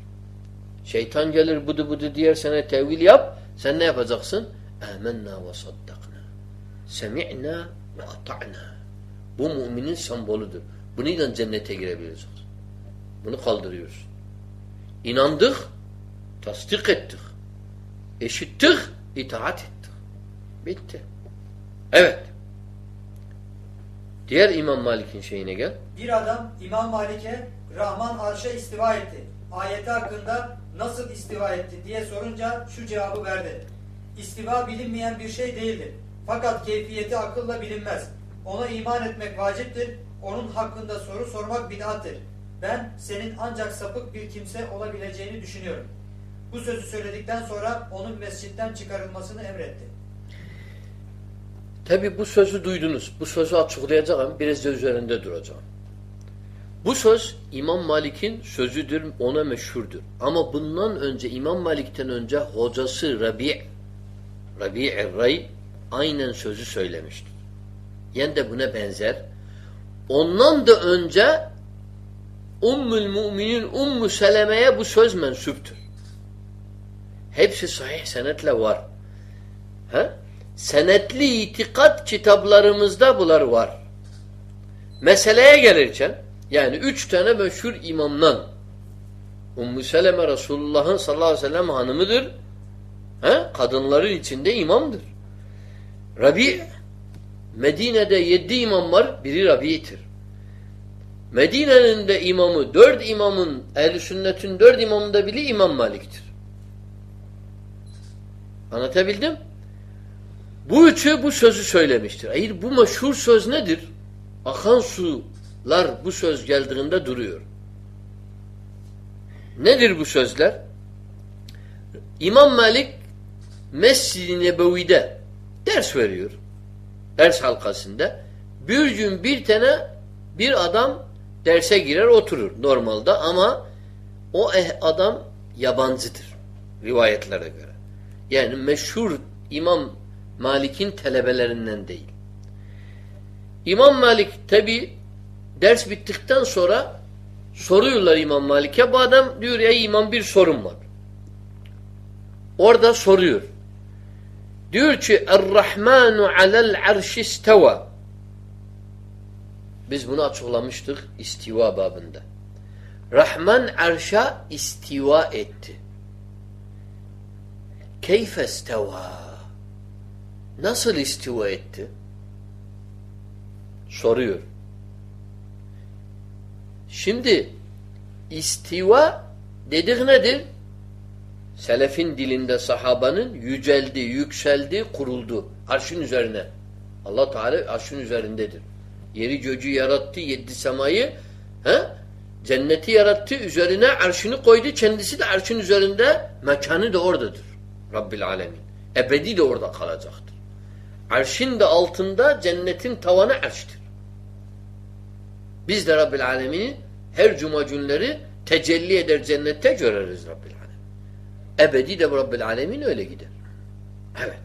Şeytan gelir budu budu diğer sana tevil yap. Sen ne yapacaksın? Âmennâ ve saddakna. Semi'na ve ata'na. Bu müminin semboludur. Bununla cennete girebiliriz. Bunu kaldırıyoruz. İnandık, tasdik ettik. Eşittik, itaat ettik. Bitti. Evet. Diğer İmam Malik'in şeyine gel. Bir adam İmam Malik'e Rahman arşa istiva etti. Ayeti hakkında nasıl istiva etti diye sorunca şu cevabı verdi. İstiva bilinmeyen bir şey değildir. Fakat keyfiyeti akılla bilinmez. Ona iman etmek vaciptir. Onun hakkında soru sormak bid'attır. Ben senin ancak sapık bir kimse olabileceğini düşünüyorum. Bu sözü söyledikten sonra onun mescitten çıkarılmasını emretti. Tabi bu sözü duydunuz. Bu sözü açıklayacağım. Biraz da üzerinde duracağım. Bu söz İmam Malik'in sözüdür, ona meşhurdur. Ama bundan önce İmam Malik'ten önce hocası Rabi' Rabi'ir Ray aynen sözü söylemiştir. Yani de buna benzer. Ondan da önce Ummül Müminin Ummu Seleme'ye bu söz mensuptur. Hepsi sahih senetle var. Ha? Senetli itikat kitaplarımızda bunlar var. Meseleye gelirken yani üç tane meşhur imamdan Ummu Seleme Resulullah'ın sallallahu aleyhi ve sellem hanımıdır. He? Kadınların içinde imamdır. Rabi Medine'de yedi imam var. Biri Rabi'tir. Medine'nin de imamı, dört imamın, ehl sünnetin dört imamında biri İmam Malik'tir. Anlatabildim? Bu üçü bu sözü söylemiştir. Hayır bu meşhur söz nedir? Akan sular bu söz geldiğinde duruyor. Nedir bu sözler? İmam Malik Mescid-i Nebevi'de ders veriyor. Ders halkasında. Bir gün bir tane bir adam derse girer oturur normalde ama o eh, adam yabancıdır rivayetlere göre. Yani meşhur İmam Malik'in talebelerinden değil. İmam Malik tabi ders bittikten sonra soruyorlar İmam Malik'e. Bu adam diyor ya imam bir sorun var. Orada soruyor. Diyor ki Er-Rahmanu alel arşi isteva. Biz bunu açıklamıştık istiva babında. Rahman arşa istiva etti. Keyfe isteva? Nasıl istiva etti? soruyor. Şimdi istiva dedik nedir? Selefin dilinde sahabanın yüceldi, yükseldi, kuruldu. Arşın üzerine. Allah Teala arşın üzerindedir. Yeri göcü yarattı, yedi semayı. He? Cenneti yarattı, üzerine arşını koydu. Kendisi de arşın üzerinde, mekanı da oradadır. Rabbil Alemin. Ebedi de orada kalacaktır. Arşın da altında cennetin tavanı arştır. Biz de Rabbil Alemin'i her cuma günleri tecelli eder cennette göreriz Rabbil. Ebedi de Rabbil Alemin öyle gider. Evet.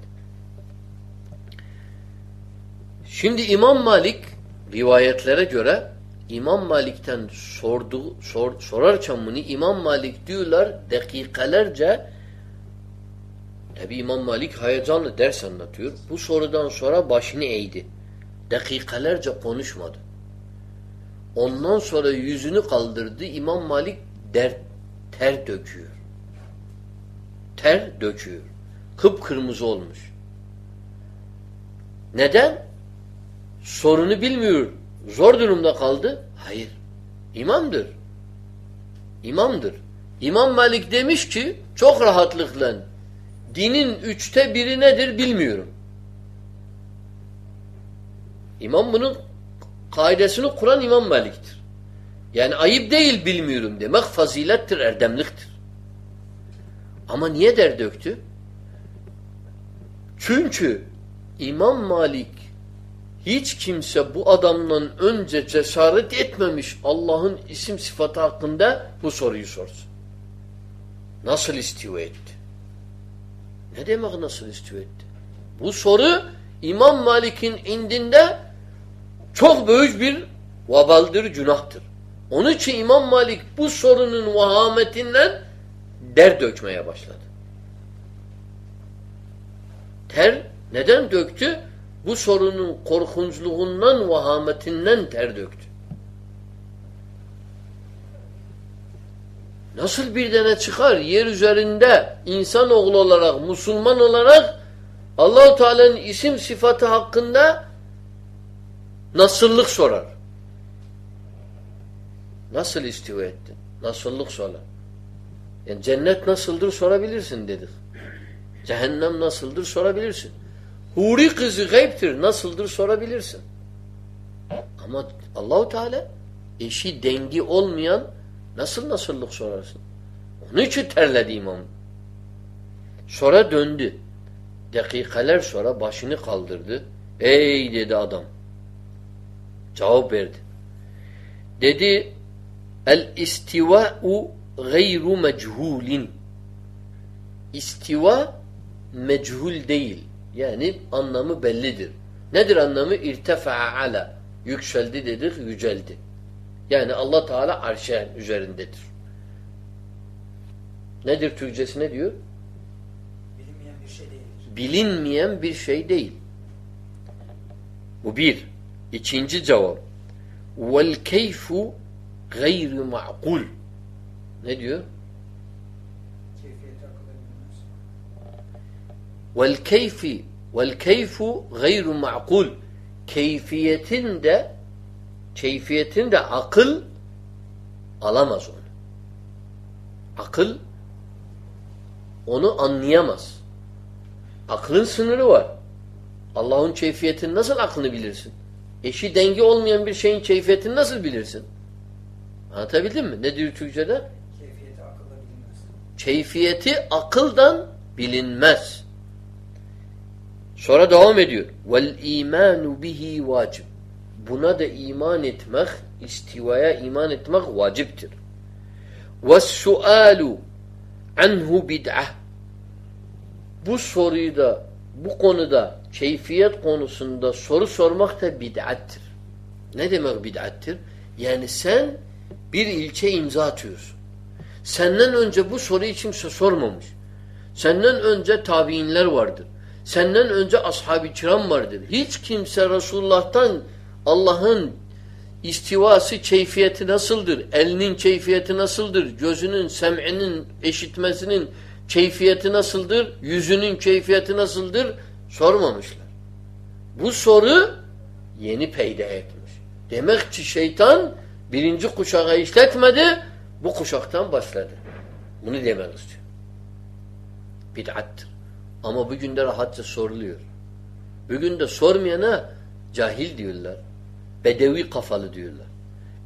Şimdi İmam Malik rivayetlere göre İmam Malik'ten sordu, sor, sorarken bunu İmam Malik diyorlar dakikalarca tabi İmam Malik heyecanlı ders anlatıyor. Bu sorudan sonra başını eğdi. Dakikalarca konuşmadı. Ondan sonra yüzünü kaldırdı. İmam Malik der, ter döküyor. Ter döküyor. Kıpkırmızı olmuş. Neden? Sorunu bilmiyor. Zor durumda kaldı. Hayır. İmamdır. İmamdır. İmam Malik demiş ki çok rahatlıkla dinin üçte biri nedir bilmiyorum. İmam bunun kaidesini kuran İmam Malik'tir. Yani ayıp değil bilmiyorum demek fazilettir, erdemliktir. Ama niye der döktü? Çünkü İmam Malik hiç kimse bu adamdan önce cesaret etmemiş Allah'ın isim sıfatı hakkında bu soruyu sorsun. Nasıl istiva etti? Ne demek nasıl istiva etti? Bu soru İmam Malik'in indinde çok büyük bir vabaldır, günahtır. Onun için İmam Malik bu sorunun vahametinden der dökmeye başladı. Ter neden döktü? Bu sorunun korkunçluğundan, vahametinden ter döktü. Nasıl bir tane çıkar yer üzerinde insan oğlu olarak, Müslüman olarak Allahu Teala'nın isim sıfatı hakkında nasıllık sorar. Nasıl istiva ettin? Nasıllık sorar. Yani cennet nasıldır sorabilirsin dedik. Cehennem nasıldır sorabilirsin. Huri kızı gaybtir nasıldır sorabilirsin. Ama Allahu Teala eşi dengi olmayan nasıl nasıllık sorarsın? Onun için terledi imam. Sonra döndü. Dakikalar sonra başını kaldırdı. Ey dedi adam. Cevap verdi. Dedi el istiva'u gayru mechulin. İstiva mechul değil. Yani anlamı bellidir. Nedir anlamı? İrtefa'a ala. Yükseldi dedik, yüceldi. Yani Allah Teala arşen üzerindedir. Nedir Türkçesi ne diyor? Bilinmeyen bir şey değildir. Bilinmeyen bir şey değil. Bu bir. İkinci cevap. Vel keyfu gayri ma'kul. Ne diyor? Vel keyfi vel keyfu gayru ma'kul. Keyfiyetin de keyfiyetin de akıl alamaz onu. Akıl onu anlayamaz. Aklın sınırı var. Allah'ın keyfiyetini nasıl aklını bilirsin? Eşi dengi olmayan bir şeyin keyfiyetini nasıl bilirsin? Anlatabildim mi? Ne diyor Türkçe'de? Keyfiyeti akıldan bilinmez. Sonra devam ediyor. Vel imanu bihi vacib. Buna da iman etmek, istivaya iman etmek vaciptir. Ve sualu anhu bid'ah. Bu soruyu da bu konuda keyfiyet konusunda soru sormak da bid'attir. Ne demek bid'attir? Yani sen bir ilçe imza atıyorsun. Senden önce bu soruyu kimse sormamış. Senden önce tabiinler vardır. Senden önce ashab-ı kiram vardır. Hiç kimse Resulullah'tan Allah'ın istivası keyfiyeti nasıldır? Elinin keyfiyeti nasıldır? Gözünün, sem'inin, eşitmesinin keyfiyeti nasıldır? Yüzünün keyfiyeti nasıldır? Sormamışlar. Bu soru yeni peyda etmiş. Demek ki şeytan birinci kuşağı işletmedi, bu kuşaktan başladı. Bunu demek istiyor. Bid'attır. Ama bugün de rahatça soruluyor. Bugün de sormayana cahil diyorlar. Bedevi kafalı diyorlar.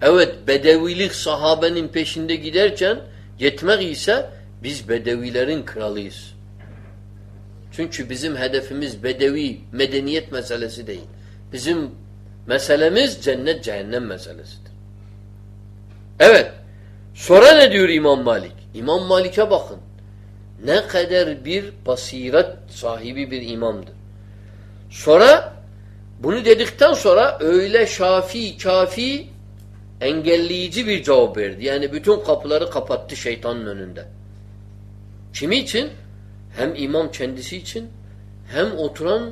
Evet bedevilik sahabenin peşinde giderken yetmek ise biz bedevilerin kralıyız. Çünkü bizim hedefimiz bedevi medeniyet meselesi değil. Bizim meselemiz cennet cehennem meselesidir. Evet. Sonra ne diyor İmam Malik? İmam Malik'e bakın. Ne kadar bir basiret sahibi bir imamdır. Sonra bunu dedikten sonra öyle şafi, kafi, engelleyici bir cevap verdi. Yani bütün kapıları kapattı şeytanın önünde. Kimi için? Hem imam kendisi için hem oturan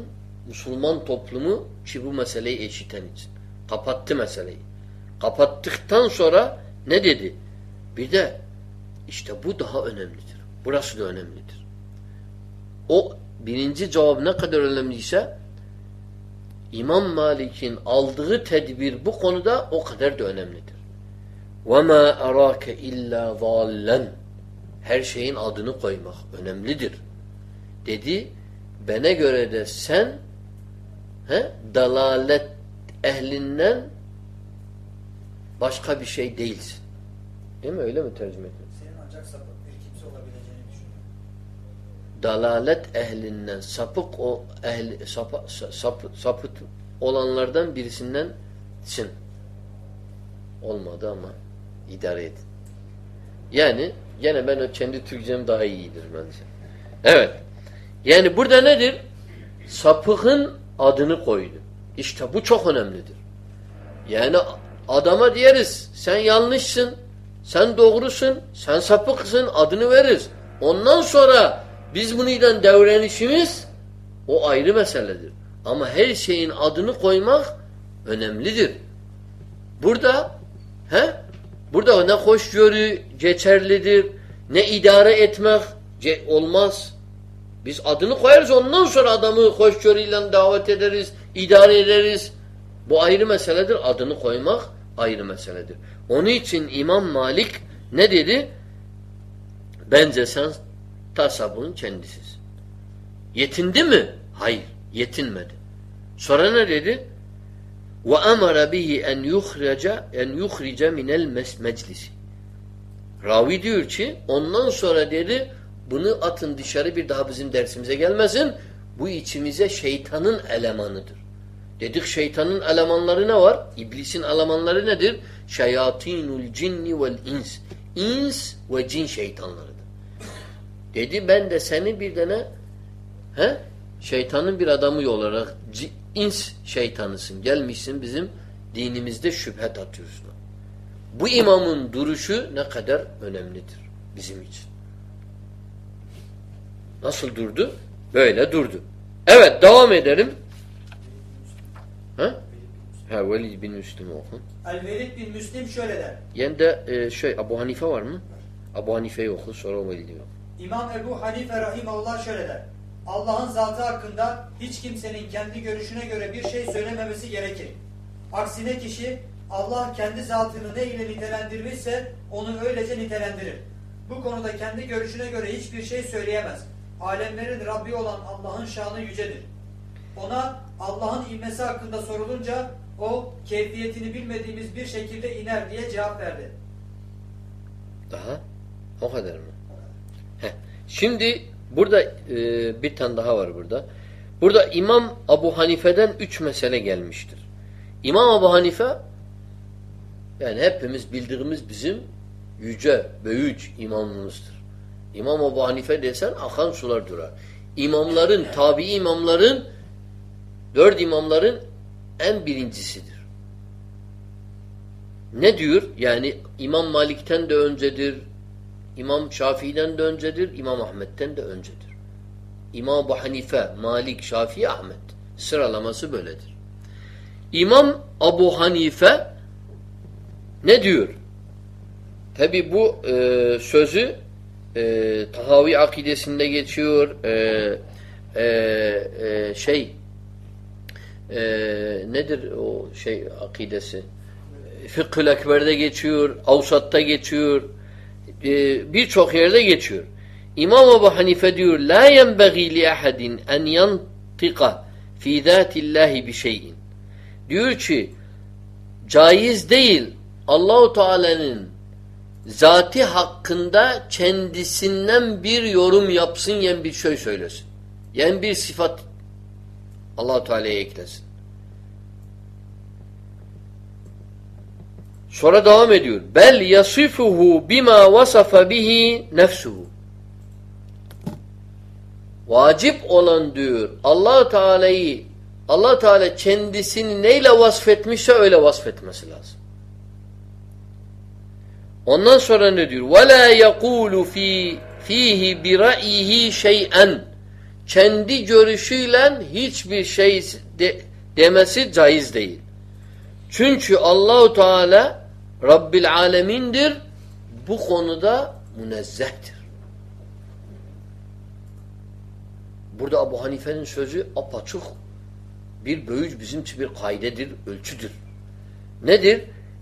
Müslüman toplumu ki bu meseleyi eşiten için. Kapattı meseleyi. Kapattıktan sonra ne dedi? Bir de işte bu daha önemlidir. Burası da önemlidir. O birinci cevap ne kadar önemliyse İmam Malik'in aldığı tedbir bu konuda o kadar da önemlidir. وَمَا أَرَاكَ اِلَّا ضَالًّا Her şeyin adını koymak önemlidir. Dedi, bana göre de sen he, dalalet ehlinden başka bir şey değilsin. Değil mi? Öyle mi tercüme ediyor? Senin ancak sapık bir kimse olabileceğini düşünüyorum. Dalalet ehlinden sapık o ehli sapa, sap, sapıt olanlardan birisindenssin. Olmadı ama idare edin. Yani gene ben o kendi Türkçem daha iyidir bence. Evet. Yani burada nedir? Sapıkın adını koydu. İşte bu çok önemlidir. Yani adama diyeriz sen yanlışsın, sen doğrusun, sen sapıksın adını veririz. Ondan sonra biz bununla devrenişimiz o ayrı meseledir. Ama her şeyin adını koymak önemlidir. Burada he? Burada ne hoşgörü geçerlidir, ne idare etmek olmaz. Biz adını koyarız ondan sonra adamı hoşgörüyle davet ederiz, idare ederiz. Bu ayrı meseledir. Adını koymak ayrı meseledir. Onun için İmam Malik ne dedi? Bence sen tasavvun kendisiz. Yetindi mi? Hayır. Yetinmedi. Sonra ne dedi? Ve emara bihi en yuhraca en yuhrice minel meclisi. Ravi diyor ki ondan sonra dedi bunu atın dışarı bir daha bizim dersimize gelmesin. Bu içimize şeytanın elemanıdır. Dedik şeytanın elemanları ne var? İblisin elemanları nedir? Şeyatinul cinni vel ins. İns ve cin şeytanlarıdır. Dedi ben de seni bir tane he? şeytanın bir adamı olarak ins şeytanısın. Gelmişsin bizim dinimizde şüphet atıyorsun. Bu imamın duruşu ne kadar önemlidir bizim için. Nasıl durdu? Böyle durdu. Evet devam edelim. Ha? Ha Velid bin Müslim okun. El-Velid bin Müslim şöyle der. Yani de e, şey Abu Hanife var mı? Abu Hanife'yi oku sonra Velid'i oku. İmam Ebu Hanife Rahimullah şöyle der. Allah'ın zatı hakkında hiç kimsenin kendi görüşüne göre bir şey söylememesi gerekir. Aksine kişi Allah kendi zatını ne ile nitelendirmişse onu öylece nitelendirir. Bu konuda kendi görüşüne göre hiçbir şey söyleyemez. Alemlerin Rabbi olan Allah'ın şanı yücedir. Ona Allah'ın inmesi hakkında sorulunca o keyfiyetini bilmediğimiz bir şekilde iner diye cevap verdi. Daha? O kadar mı? Heh. Şimdi burada e, bir tane daha var burada. Burada İmam Abu Hanife'den üç mesele gelmiştir. İmam Abu Hanife yani hepimiz bildiğimiz bizim yüce, büyük imamımızdır. İmam Ebu Hanife desen akan sular durar. İmamların, tabi imamların dört imamların en birincisidir. Ne diyor? Yani İmam Malik'ten de öncedir, İmam Şafii'den de öncedir, İmam Ahmet'ten de öncedir. İmam Ebu Hanife, Malik, Şafii, Ahmet. Sıralaması böyledir. İmam Abu Hanife ne diyor? Tabi bu e, sözü e, Tahavi akidesinde geçiyor. E, e, e, şey e, nedir o şey akidesi? Fıkhül Ekber'de geçiyor, Avsat'ta geçiyor, e, birçok yerde geçiyor. İmam Ebu Hanife diyor la yenbeği li ahadin en yantika fi zatillahi bi şeyin. Diyor ki caiz değil Allahu Teala'nın zati hakkında kendisinden bir yorum yapsın yen bir şey söylesin. Yani bir sıfat Allahu Teala'ya eklesin. Sonra devam ediyor. Bel yasifuhu bima vasafa bihi nefsuhu. Vacip olan diyor Allah Teala'yı Allah Teala kendisini neyle vasfetmişse öyle vasfetmesi lazım. Ondan sonra ne diyor? Ve la yekulu fi fihi bi ra'yihi şey'en. Kendi görüşüyle hiçbir şey de, demesi caiz değil. Çünkü Allahu Teala Rabbil Alemindir. Bu konuda münezzehtir. Burada Abu Hanife'nin sözü apaçık bir böyüc bizim için bir kaydedir, ölçüdür. Nedir?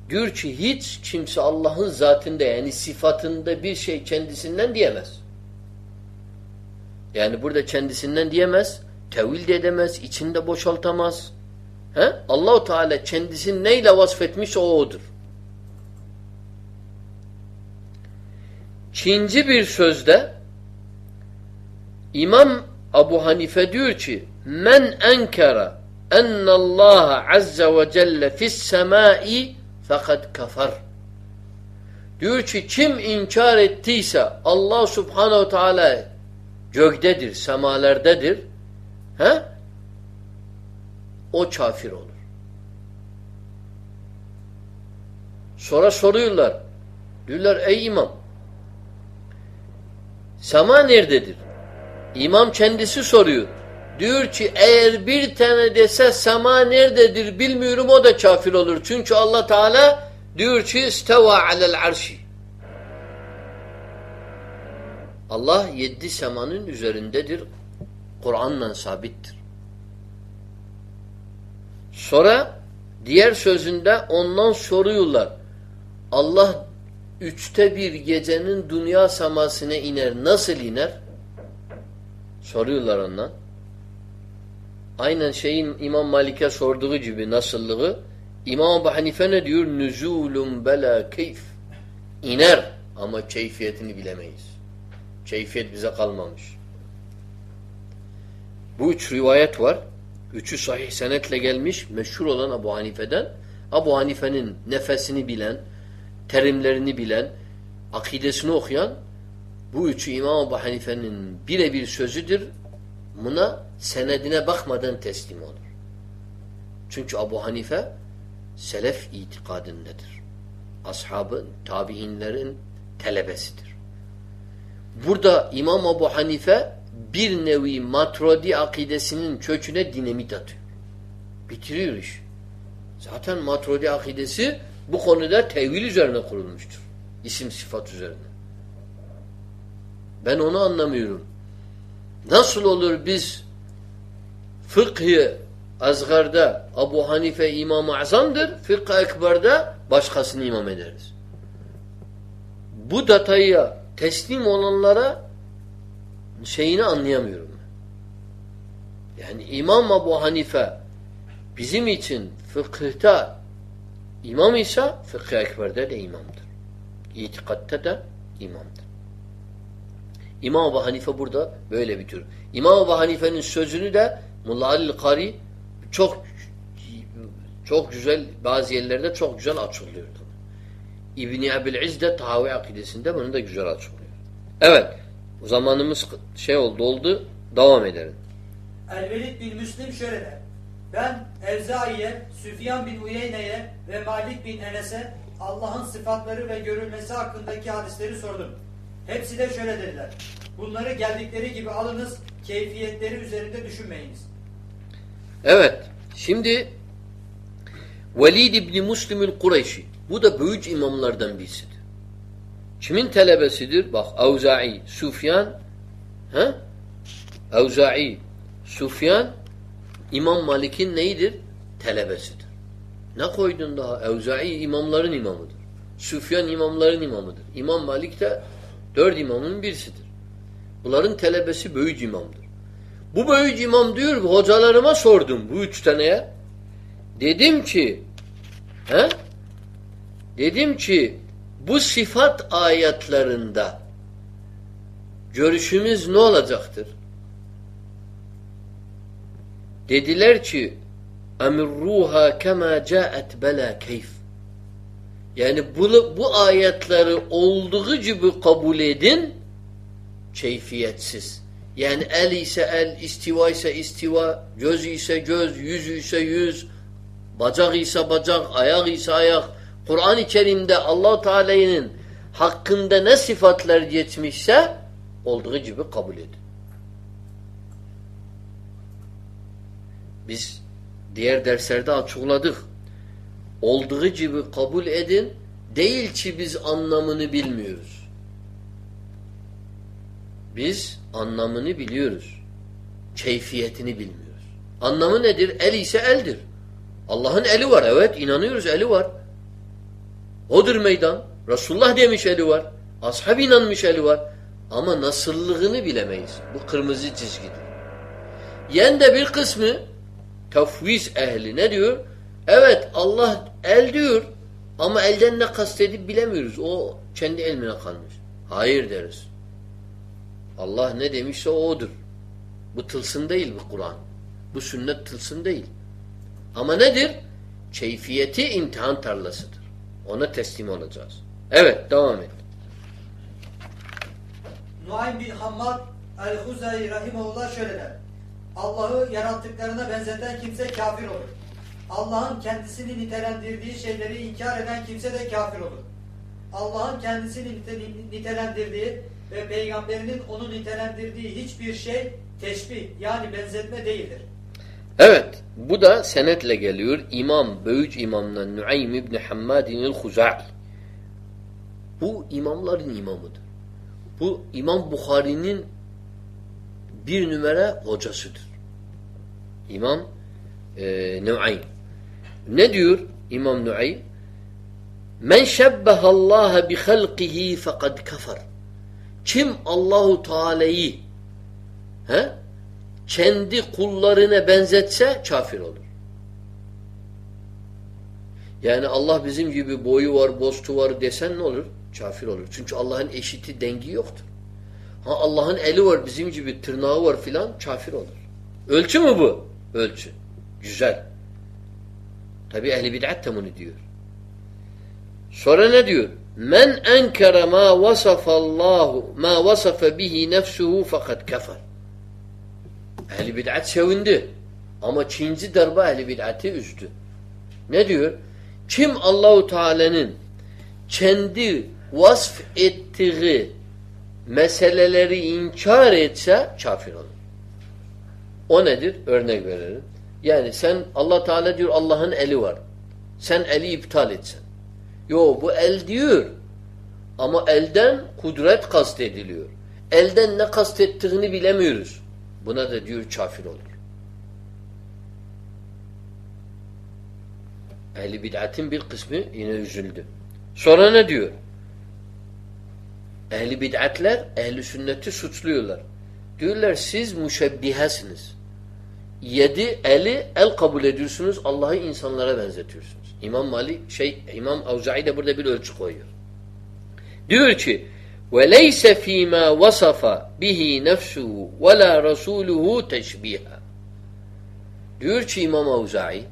Diyor ki hiç kimse Allah'ın zatında yani sıfatında bir şey kendisinden diyemez. Yani burada kendisinden diyemez, tevil de edemez, içinde boşaltamaz. He? Allahu Teala kendisini neyle vasfetmiş o odur. İkinci bir sözde İmam Abu Hanife diyor ki men enkara ennallaha azze ve celle fis semai fakat kafar. Diyor ki kim inkar ettiyse Allah subhanehu teala göktedir, semalerdedir. He? O kafir olur. Sonra soruyorlar. Diyorlar ey imam sema nerededir? İmam kendisi soruyor. Diyor ki eğer bir tane dese sema nerededir bilmiyorum o da kafir olur. Çünkü Allah Teala diyor ki isteva alel arşi. Allah yedi semanın üzerindedir. Kur'an'la sabittir. Sonra diğer sözünde ondan soruyorlar. Allah üçte bir gecenin dünya semasına iner. Nasıl iner? Soruyorlar ondan. Aynen şeyin İmam Malik'e sorduğu gibi nasıllığı İmam Ebu Hanife ne diyor? Nüzulun bela keyf. İner ama keyfiyetini bilemeyiz. Keyfiyet bize kalmamış. Bu üç rivayet var. Üçü sahih senetle gelmiş. Meşhur olan Abu Hanife'den. Abu Hanife'nin nefesini bilen, terimlerini bilen, akidesini okuyan bu üçü İmam Ebu Hanife'nin birebir sözüdür. Buna senedine bakmadan teslim olur. Çünkü Abu Hanife selef itikadındadır. Ashabın, tabiinlerin telebesidir. Burada İmam Abu Hanife bir nevi matrodi akidesinin köküne dinamit atıyor. Bitiriyor iş. Zaten matrodi akidesi bu konuda tevil üzerine kurulmuştur. İsim sıfat üzerine. Ben onu anlamıyorum. Nasıl olur biz fıkhı azgarda Abu Hanife İmam-ı Azam'dır, fıkhı ekberde başkasını imam ederiz. Bu dataya teslim olanlara şeyini anlayamıyorum. Yani İmam Abu Hanife bizim için fıkıhta imam ise fıkhı ekberde de imamdır. İtikatta da imamdır. İmam Ebu Hanife burada böyle bir tür. İmam Ebu Hanife'nin sözünü de Mulla Ali Kari çok çok güzel bazı yerlerde çok güzel açıklıyor. İbni Ebu'l-İz de Tahavi akidesinde bunu da güzel açıklıyor. Evet. Zamanımız şey oldu oldu. Devam edelim. Elvelid bin Müslim şöyle der. Ben Evzai'ye, Süfyan bin Uyeyne'ye ve Malik bin Enes'e Allah'ın sıfatları ve görülmesi hakkındaki hadisleri sordum. Hepsi de şöyle dediler. Bunları geldikleri gibi alınız, keyfiyetleri üzerinde düşünmeyiniz. Evet. Şimdi Velid İbni Müslim'in Kureyşi. Bu da büyük imamlardan birisidir. Kimin talebesidir? Bak Evza'i, Sufyan he? Evza'i, Sufyan İmam Malik'in neyidir? Talebesidir. Ne koydun daha? Evza'i imamların imamıdır. Süfyan imamların imamıdır. İmam Malik de dört imamın birisidir. Bunların telebesi büyük imamdır. Bu büyük imam diyor hocalarıma sordum bu üç taneye. Dedim ki he? Dedim ki bu sıfat ayetlerinde görüşümüz ne olacaktır? Dediler ki emirruha kema caet bela keyf. Yani bu, bu ayetleri olduğu gibi kabul edin keyfiyetsiz. Yani el ise el, istiva ise istiva, göz ise göz, yüz ise yüz, bacak ise bacak, ayak ise ayak. Kur'an-ı Kerim'de allah Teala'nın hakkında ne sıfatlar geçmişse olduğu gibi kabul edin. Biz diğer derslerde açıkladık. Olduğu gibi kabul edin. Değil ki biz anlamını bilmiyoruz. Biz anlamını biliyoruz. Keyfiyetini bilmiyoruz. Anlamı nedir? El ise eldir. Allah'ın eli var. Evet inanıyoruz eli var. Odur meydan. Resulullah demiş eli var. Ashab inanmış eli var. Ama nasıllığını bilemeyiz. Bu kırmızı çizgidir. Yen de bir kısmı tefviz ehli ne diyor? Evet Allah el diyor ama elden ne kastedip bilemiyoruz. O kendi elmine kalmış. Hayır deriz. Allah ne demişse odur. Bu tılsın değil bu Kur'an. Bu sünnet tılsın değil. Ama nedir? Keyfiyeti imtihan tarlasıdır. Ona teslim olacağız. Evet devam et. Nuaym bin Hammad el-Huzay Rahimullah şöyle der. Allah'ı yarattıklarına benzeten kimse kafir olur. Allah'ın kendisini nitelendirdiği şeyleri inkar eden kimse de kafir olur. Allah'ın kendisini nitelendirdiği ve peygamberinin onu nitelendirdiği hiçbir şey teşbih yani benzetme değildir. Evet, bu da senetle geliyor. İmam, büyük imamdan Nuaym İbni Hammadin el-Huza'i. Bu imamların imamıdır. Bu İmam Bukhari'nin bir numara hocasıdır. İmam e, Nuaym. Ne diyor İmam Nuaym? Men şebbehallaha bi halqihi fekad kafar. Kim Allahu Teala'yı he? Kendi kullarına benzetse kafir olur. Yani Allah bizim gibi boyu var, bostu var desen ne olur? Kafir olur. Çünkü Allah'ın eşiti dengi yoktur. Ha Allah'ın eli var, bizim gibi tırnağı var filan kafir olur. Ölçü mü bu? Ölçü. Güzel. Tabi ehli bid'at da bunu diyor. Sonra ne diyor? Men enkere ma vasafallahu ma vasafe bihi nefsuhu fakat kafar. Ehli bid'at sevindi. Ama ikinci darba ehli bid'atı üzdü. Ne diyor? Kim Allahu Teala'nın kendi vasf ettiği meseleleri inkar etse kafir olur. O nedir? Örnek verelim. Yani sen Allah Teala diyor Allah'ın eli var. Sen eli iptal etsen. Yo bu el diyor. Ama elden kudret kastediliyor. Elden ne kastettiğini bilemiyoruz. Buna da diyor kafir olur. Ehli bid'atin bir kısmı yine üzüldü. Sonra ne diyor? Ehli bid'atler ehli sünneti suçluyorlar. Diyorlar siz müşebbihesiniz. Yedi eli el kabul ediyorsunuz. Allah'ı insanlara benzetiyorsunuz. İmam Malik şey İmam Avza'i de burada bir ölçü koyuyor. Diyor ki وَلَيْسَ ف۪ي مَا وَصَفَ بِهِ نَفْسُهُ وَلَا رَسُولُهُ تَشْبِيهًا Diyor ki İmam Avza'i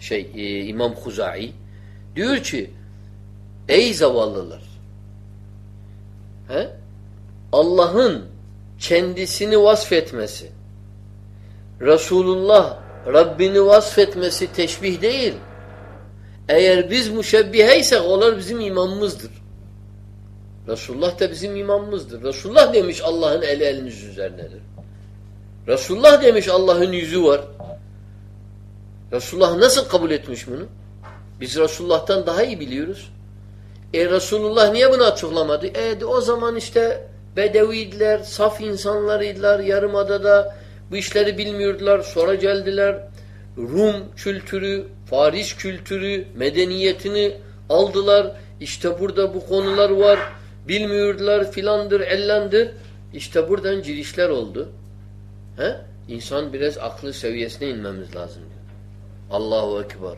şey e, İmam Huzai diyor ki ey zavallılar he? Allah'ın kendisini vasfetmesi Resulullah Rabbini vasfetmesi teşbih değil. Eğer biz müşebbiheysek onlar bizim imamımızdır. Resulullah da bizim imamımızdır. Resulullah demiş Allah'ın eli eliniz üzerinedir. Resulullah demiş Allah'ın yüzü var. Resulullah nasıl kabul etmiş bunu? Biz Resulullah'tan daha iyi biliyoruz. E Resulullah niye bunu açıklamadı? E de o zaman işte Bedeviydiler, saf insanlarıydılar yarımadada bu işleri bilmiyordular. Sonra geldiler. Rum kültürü Faris kültürü, medeniyetini aldılar. İşte burada bu konular var. Bilmiyorlar filandır, ellendir. İşte buradan girişler oldu. He? İnsan biraz aklı seviyesine inmemiz lazım diyor. Allahu Ekber.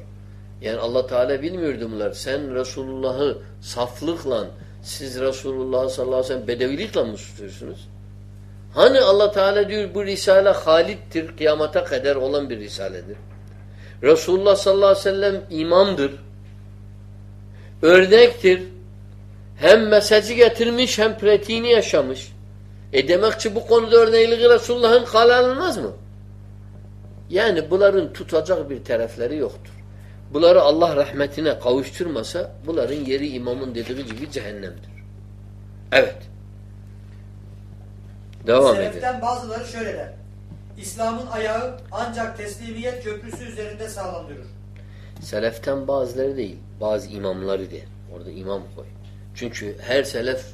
Yani Allah Teala bilmiyordu bunlar. Sen Resulullah'ı saflıkla, siz Resulullah sallallahu aleyhi ve sellem bedevilikle mi tutuyorsunuz? Hani Allah Teala diyor bu risale halittir, kıyamata kadar olan bir risaledir. Resulullah sallallahu aleyhi ve sellem imamdır. Örnektir. Hem mesajı getirmiş hem pratiğini yaşamış. E demek ki bu konuda örneğiliği Resulullah'ın kale alınmaz mı? Yani bunların tutacak bir tarafları yoktur. Bunları Allah rahmetine kavuşturmasa bunların yeri imamın dediği gibi cehennemdir. Evet. Devam edelim. Seleften bazıları şöyle der. İslam'ın ayağı ancak teslimiyet köprüsü üzerinde sağlam durur. Seleften bazıları değil, bazı imamları de. Orada imam koy. Çünkü her selef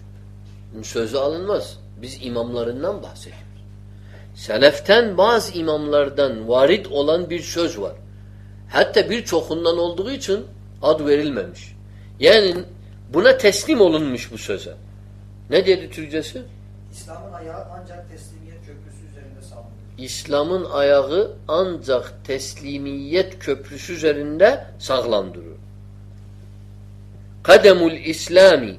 sözü alınmaz. Biz imamlarından bahsediyoruz. Seleften bazı imamlardan varit olan bir söz var. Hatta birçokundan olduğu için ad verilmemiş. Yani buna teslim olunmuş bu söze. Ne dedi Türkçesi? İslam'ın ayağı ancak teslimiyet köprüsü üzerinde durur. İslam'ın ayağı ancak teslimiyet köprüsü üzerinde sağlam durur. Kademul İslami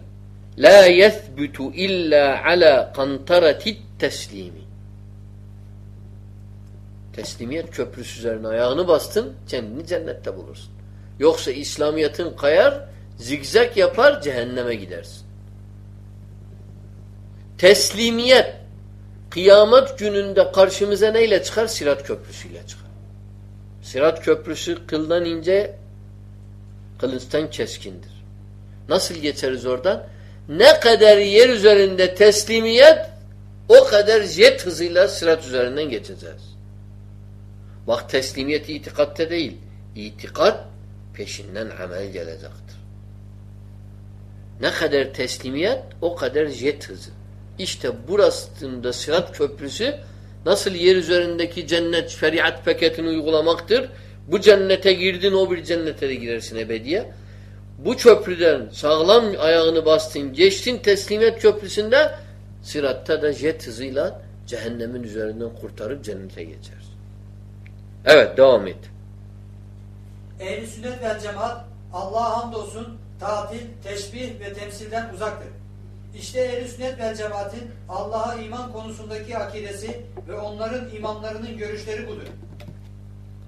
la yethbutu illa ala kantarati teslimi. Teslimiyet köprüsü üzerine ayağını bastın, kendini cennette bulursun. Yoksa İslamiyet'in kayar, zigzag yapar, cehenneme gidersin. Teslimiyet kıyamet gününde karşımıza neyle çıkar? Sirat köprüsüyle çıkar. Sirat köprüsü kıldan ince, kılıçtan keskindir. Nasıl geçeriz oradan? Ne kadar yer üzerinde teslimiyet o kadar jet hızıyla sırat üzerinden geçeceğiz. Bak teslimiyet itikatte değil. İtikat peşinden amel gelecektir. Ne kadar teslimiyet o kadar jet hızı. İşte burasında sırat köprüsü nasıl yer üzerindeki cennet şeriat paketini uygulamaktır. Bu cennete girdin o bir cennete de girersin ebediye. Bu köprüden sağlam ayağını bastın, geçtin teslimiyet köprüsünde sıratta da jet hızıyla cehennemin üzerinden kurtarıp cennete geçersin. Evet devam et. Ehl-i sünnet vel cemaat Allah'a hamdolsun tatil, teşbih ve temsilden uzaktır. İşte ehl-i sünnet vel cemaatin Allah'a iman konusundaki akidesi ve onların imamlarının görüşleri budur.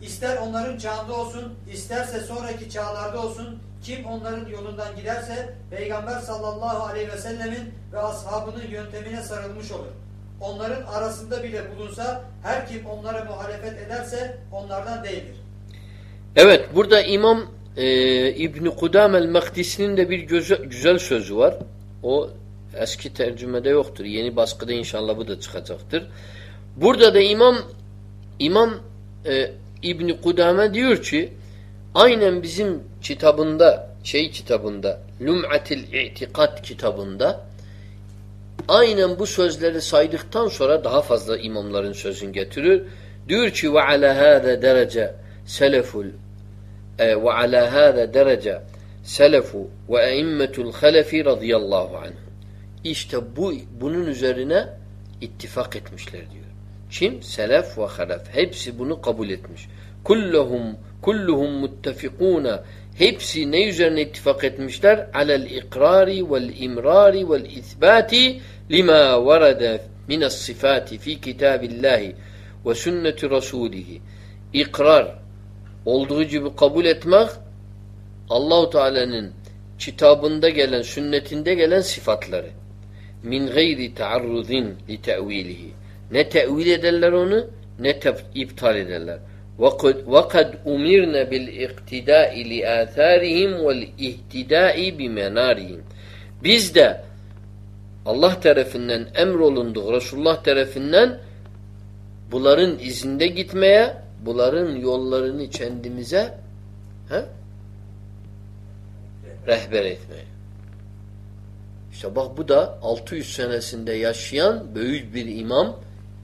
İster onların çağında olsun, isterse sonraki çağlarda olsun, kim onların yolundan giderse Peygamber sallallahu aleyhi ve sellemin ve ashabının yöntemine sarılmış olur. Onların arasında bile bulunsa her kim onlara muhalefet ederse onlardan değildir. Evet burada İmam e, İbn Kudam el-Makdisi'nin de bir güzel, güzel sözü var. O eski tercümede yoktur. Yeni baskıda inşallah bu da çıkacaktır. Burada da İmam İmam e, İbn Kudame diyor ki aynen bizim kitabında şey kitabında Lum'atil İtikad kitabında aynen bu sözleri saydıktan sonra daha fazla imamların sözünü getirir. Diyor ki ve ala hâze derece seleful e, ve ala hâze derece selefu ve eimmetul halefi radıyallahu anhu. İşte bu bunun üzerine ittifak etmişler diyor. Kim? Selef ve halef. Hepsi bunu kabul etmiş. Kulluhum kulluhum muttafikuna hepsi ne üzerine ittifak etmişler? Alel ikrari vel imrari vel isbati lima varada minas sifati fi kitabillahi ve sünneti rasulihi. İkrar olduğu gibi kabul etmek Allahu Teala'nın kitabında gelen, sünnetinde gelen sıfatları. Min gayri taarruzin li te'vilihi. Ne tevil ederler onu ne iptal ederler. وَقَدْ اُمِرْنَ بِالْاِقْتِدَاءِ لِآثَارِهِمْ وَالْاِهْتِدَاءِ بِمَنَارِهِمْ Biz de Allah tarafından emrolunduk, Resulullah tarafından bunların izinde gitmeye, bunların yollarını kendimize he? rehber etmeye. İşte bak bu da 600 senesinde yaşayan büyük bir imam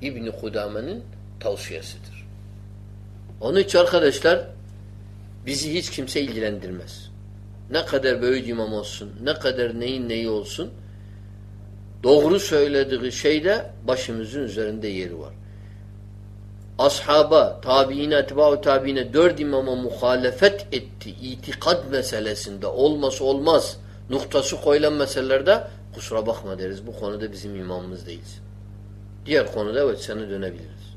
İbni Kudame'nin tavsiyesidir. Onun için arkadaşlar bizi hiç kimse ilgilendirmez. Ne kadar büyük imam olsun, ne kadar neyin neyi olsun, doğru söylediği şeyde başımızın üzerinde yeri var. Ashaba, tabiine, etba'u tabiine dört imama muhalefet etti. itikad meselesinde olması olmaz. Noktası koyulan meselelerde kusura bakma deriz. Bu konuda bizim imamımız değiliz. Diğer konuda evet sana dönebiliriz.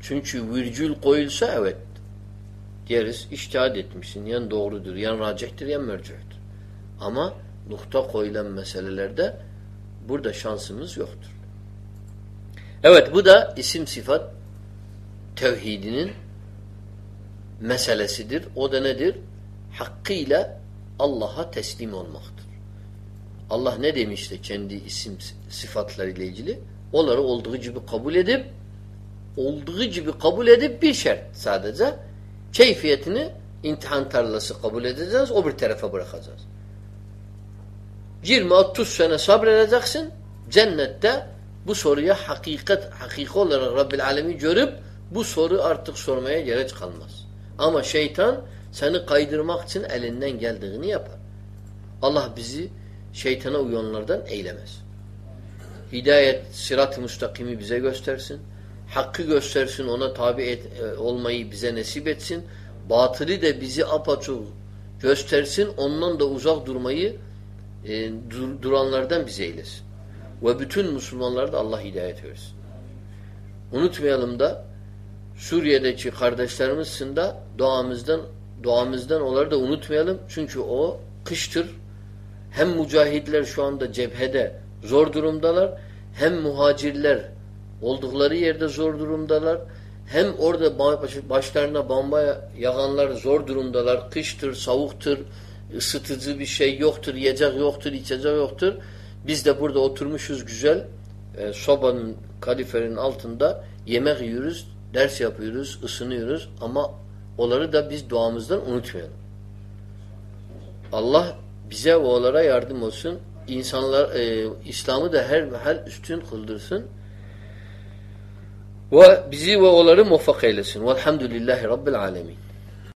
Çünkü virgül koyulsa evet deriz iştihad etmişsin. Yan doğrudur, yan racihtir, yan mercuhtur. Ama nokta koyulan meselelerde burada şansımız yoktur. Evet bu da isim sıfat tevhidinin meselesidir. O da nedir? Hakkıyla Allah'a teslim olmaktır. Allah ne demişti kendi isim sıfatlarıyla ilgili? Onları olduğu gibi kabul edip olduğu gibi kabul edip bir şart sadece keyfiyetini imtihan tarlası kabul edeceğiz, o bir tarafa bırakacağız. 20-30 sene sabredeceksin, cennette bu soruya hakikat, hakiki olarak Rabbil Alemi görüp bu soru artık sormaya gerek kalmaz. Ama şeytan seni kaydırmak için elinden geldiğini yapar. Allah bizi şeytana uyanlardan eylemez. Hidayet, sirat-ı müstakimi bize göstersin. Hakkı göstersin, ona tabi et, e, olmayı bize nasip etsin. Batılı da bizi apaçuk göstersin, ondan da uzak durmayı e, dur, duranlardan bize eylesin. Ve bütün Müslümanlara da Allah hidayet versin. Unutmayalım da Suriye'deki kardeşlerimizin de duamızdan duamızdan onları da unutmayalım. Çünkü o kıştır. Hem mücahitler şu anda cephede zor durumdalar. Hem muhacirler oldukları yerde zor durumdalar. Hem orada başlarına bomba yaganlar zor durumdalar. Kıştır, savuktur, ısıtıcı bir şey yoktur, yiyecek yoktur, içecek yoktur. Biz de burada oturmuşuz güzel e, sobanın kaliferin altında yemek yiyoruz, ders yapıyoruz, ısınıyoruz ama onları da biz duamızdan unutmayalım. Allah bize ve onlara yardım olsun. İnsanlar e, İslam'ı da her hal üstün kıldırsın. Ve bizi ve onları muvaffak eylesin. Velhamdülillahi Rabbil alemin.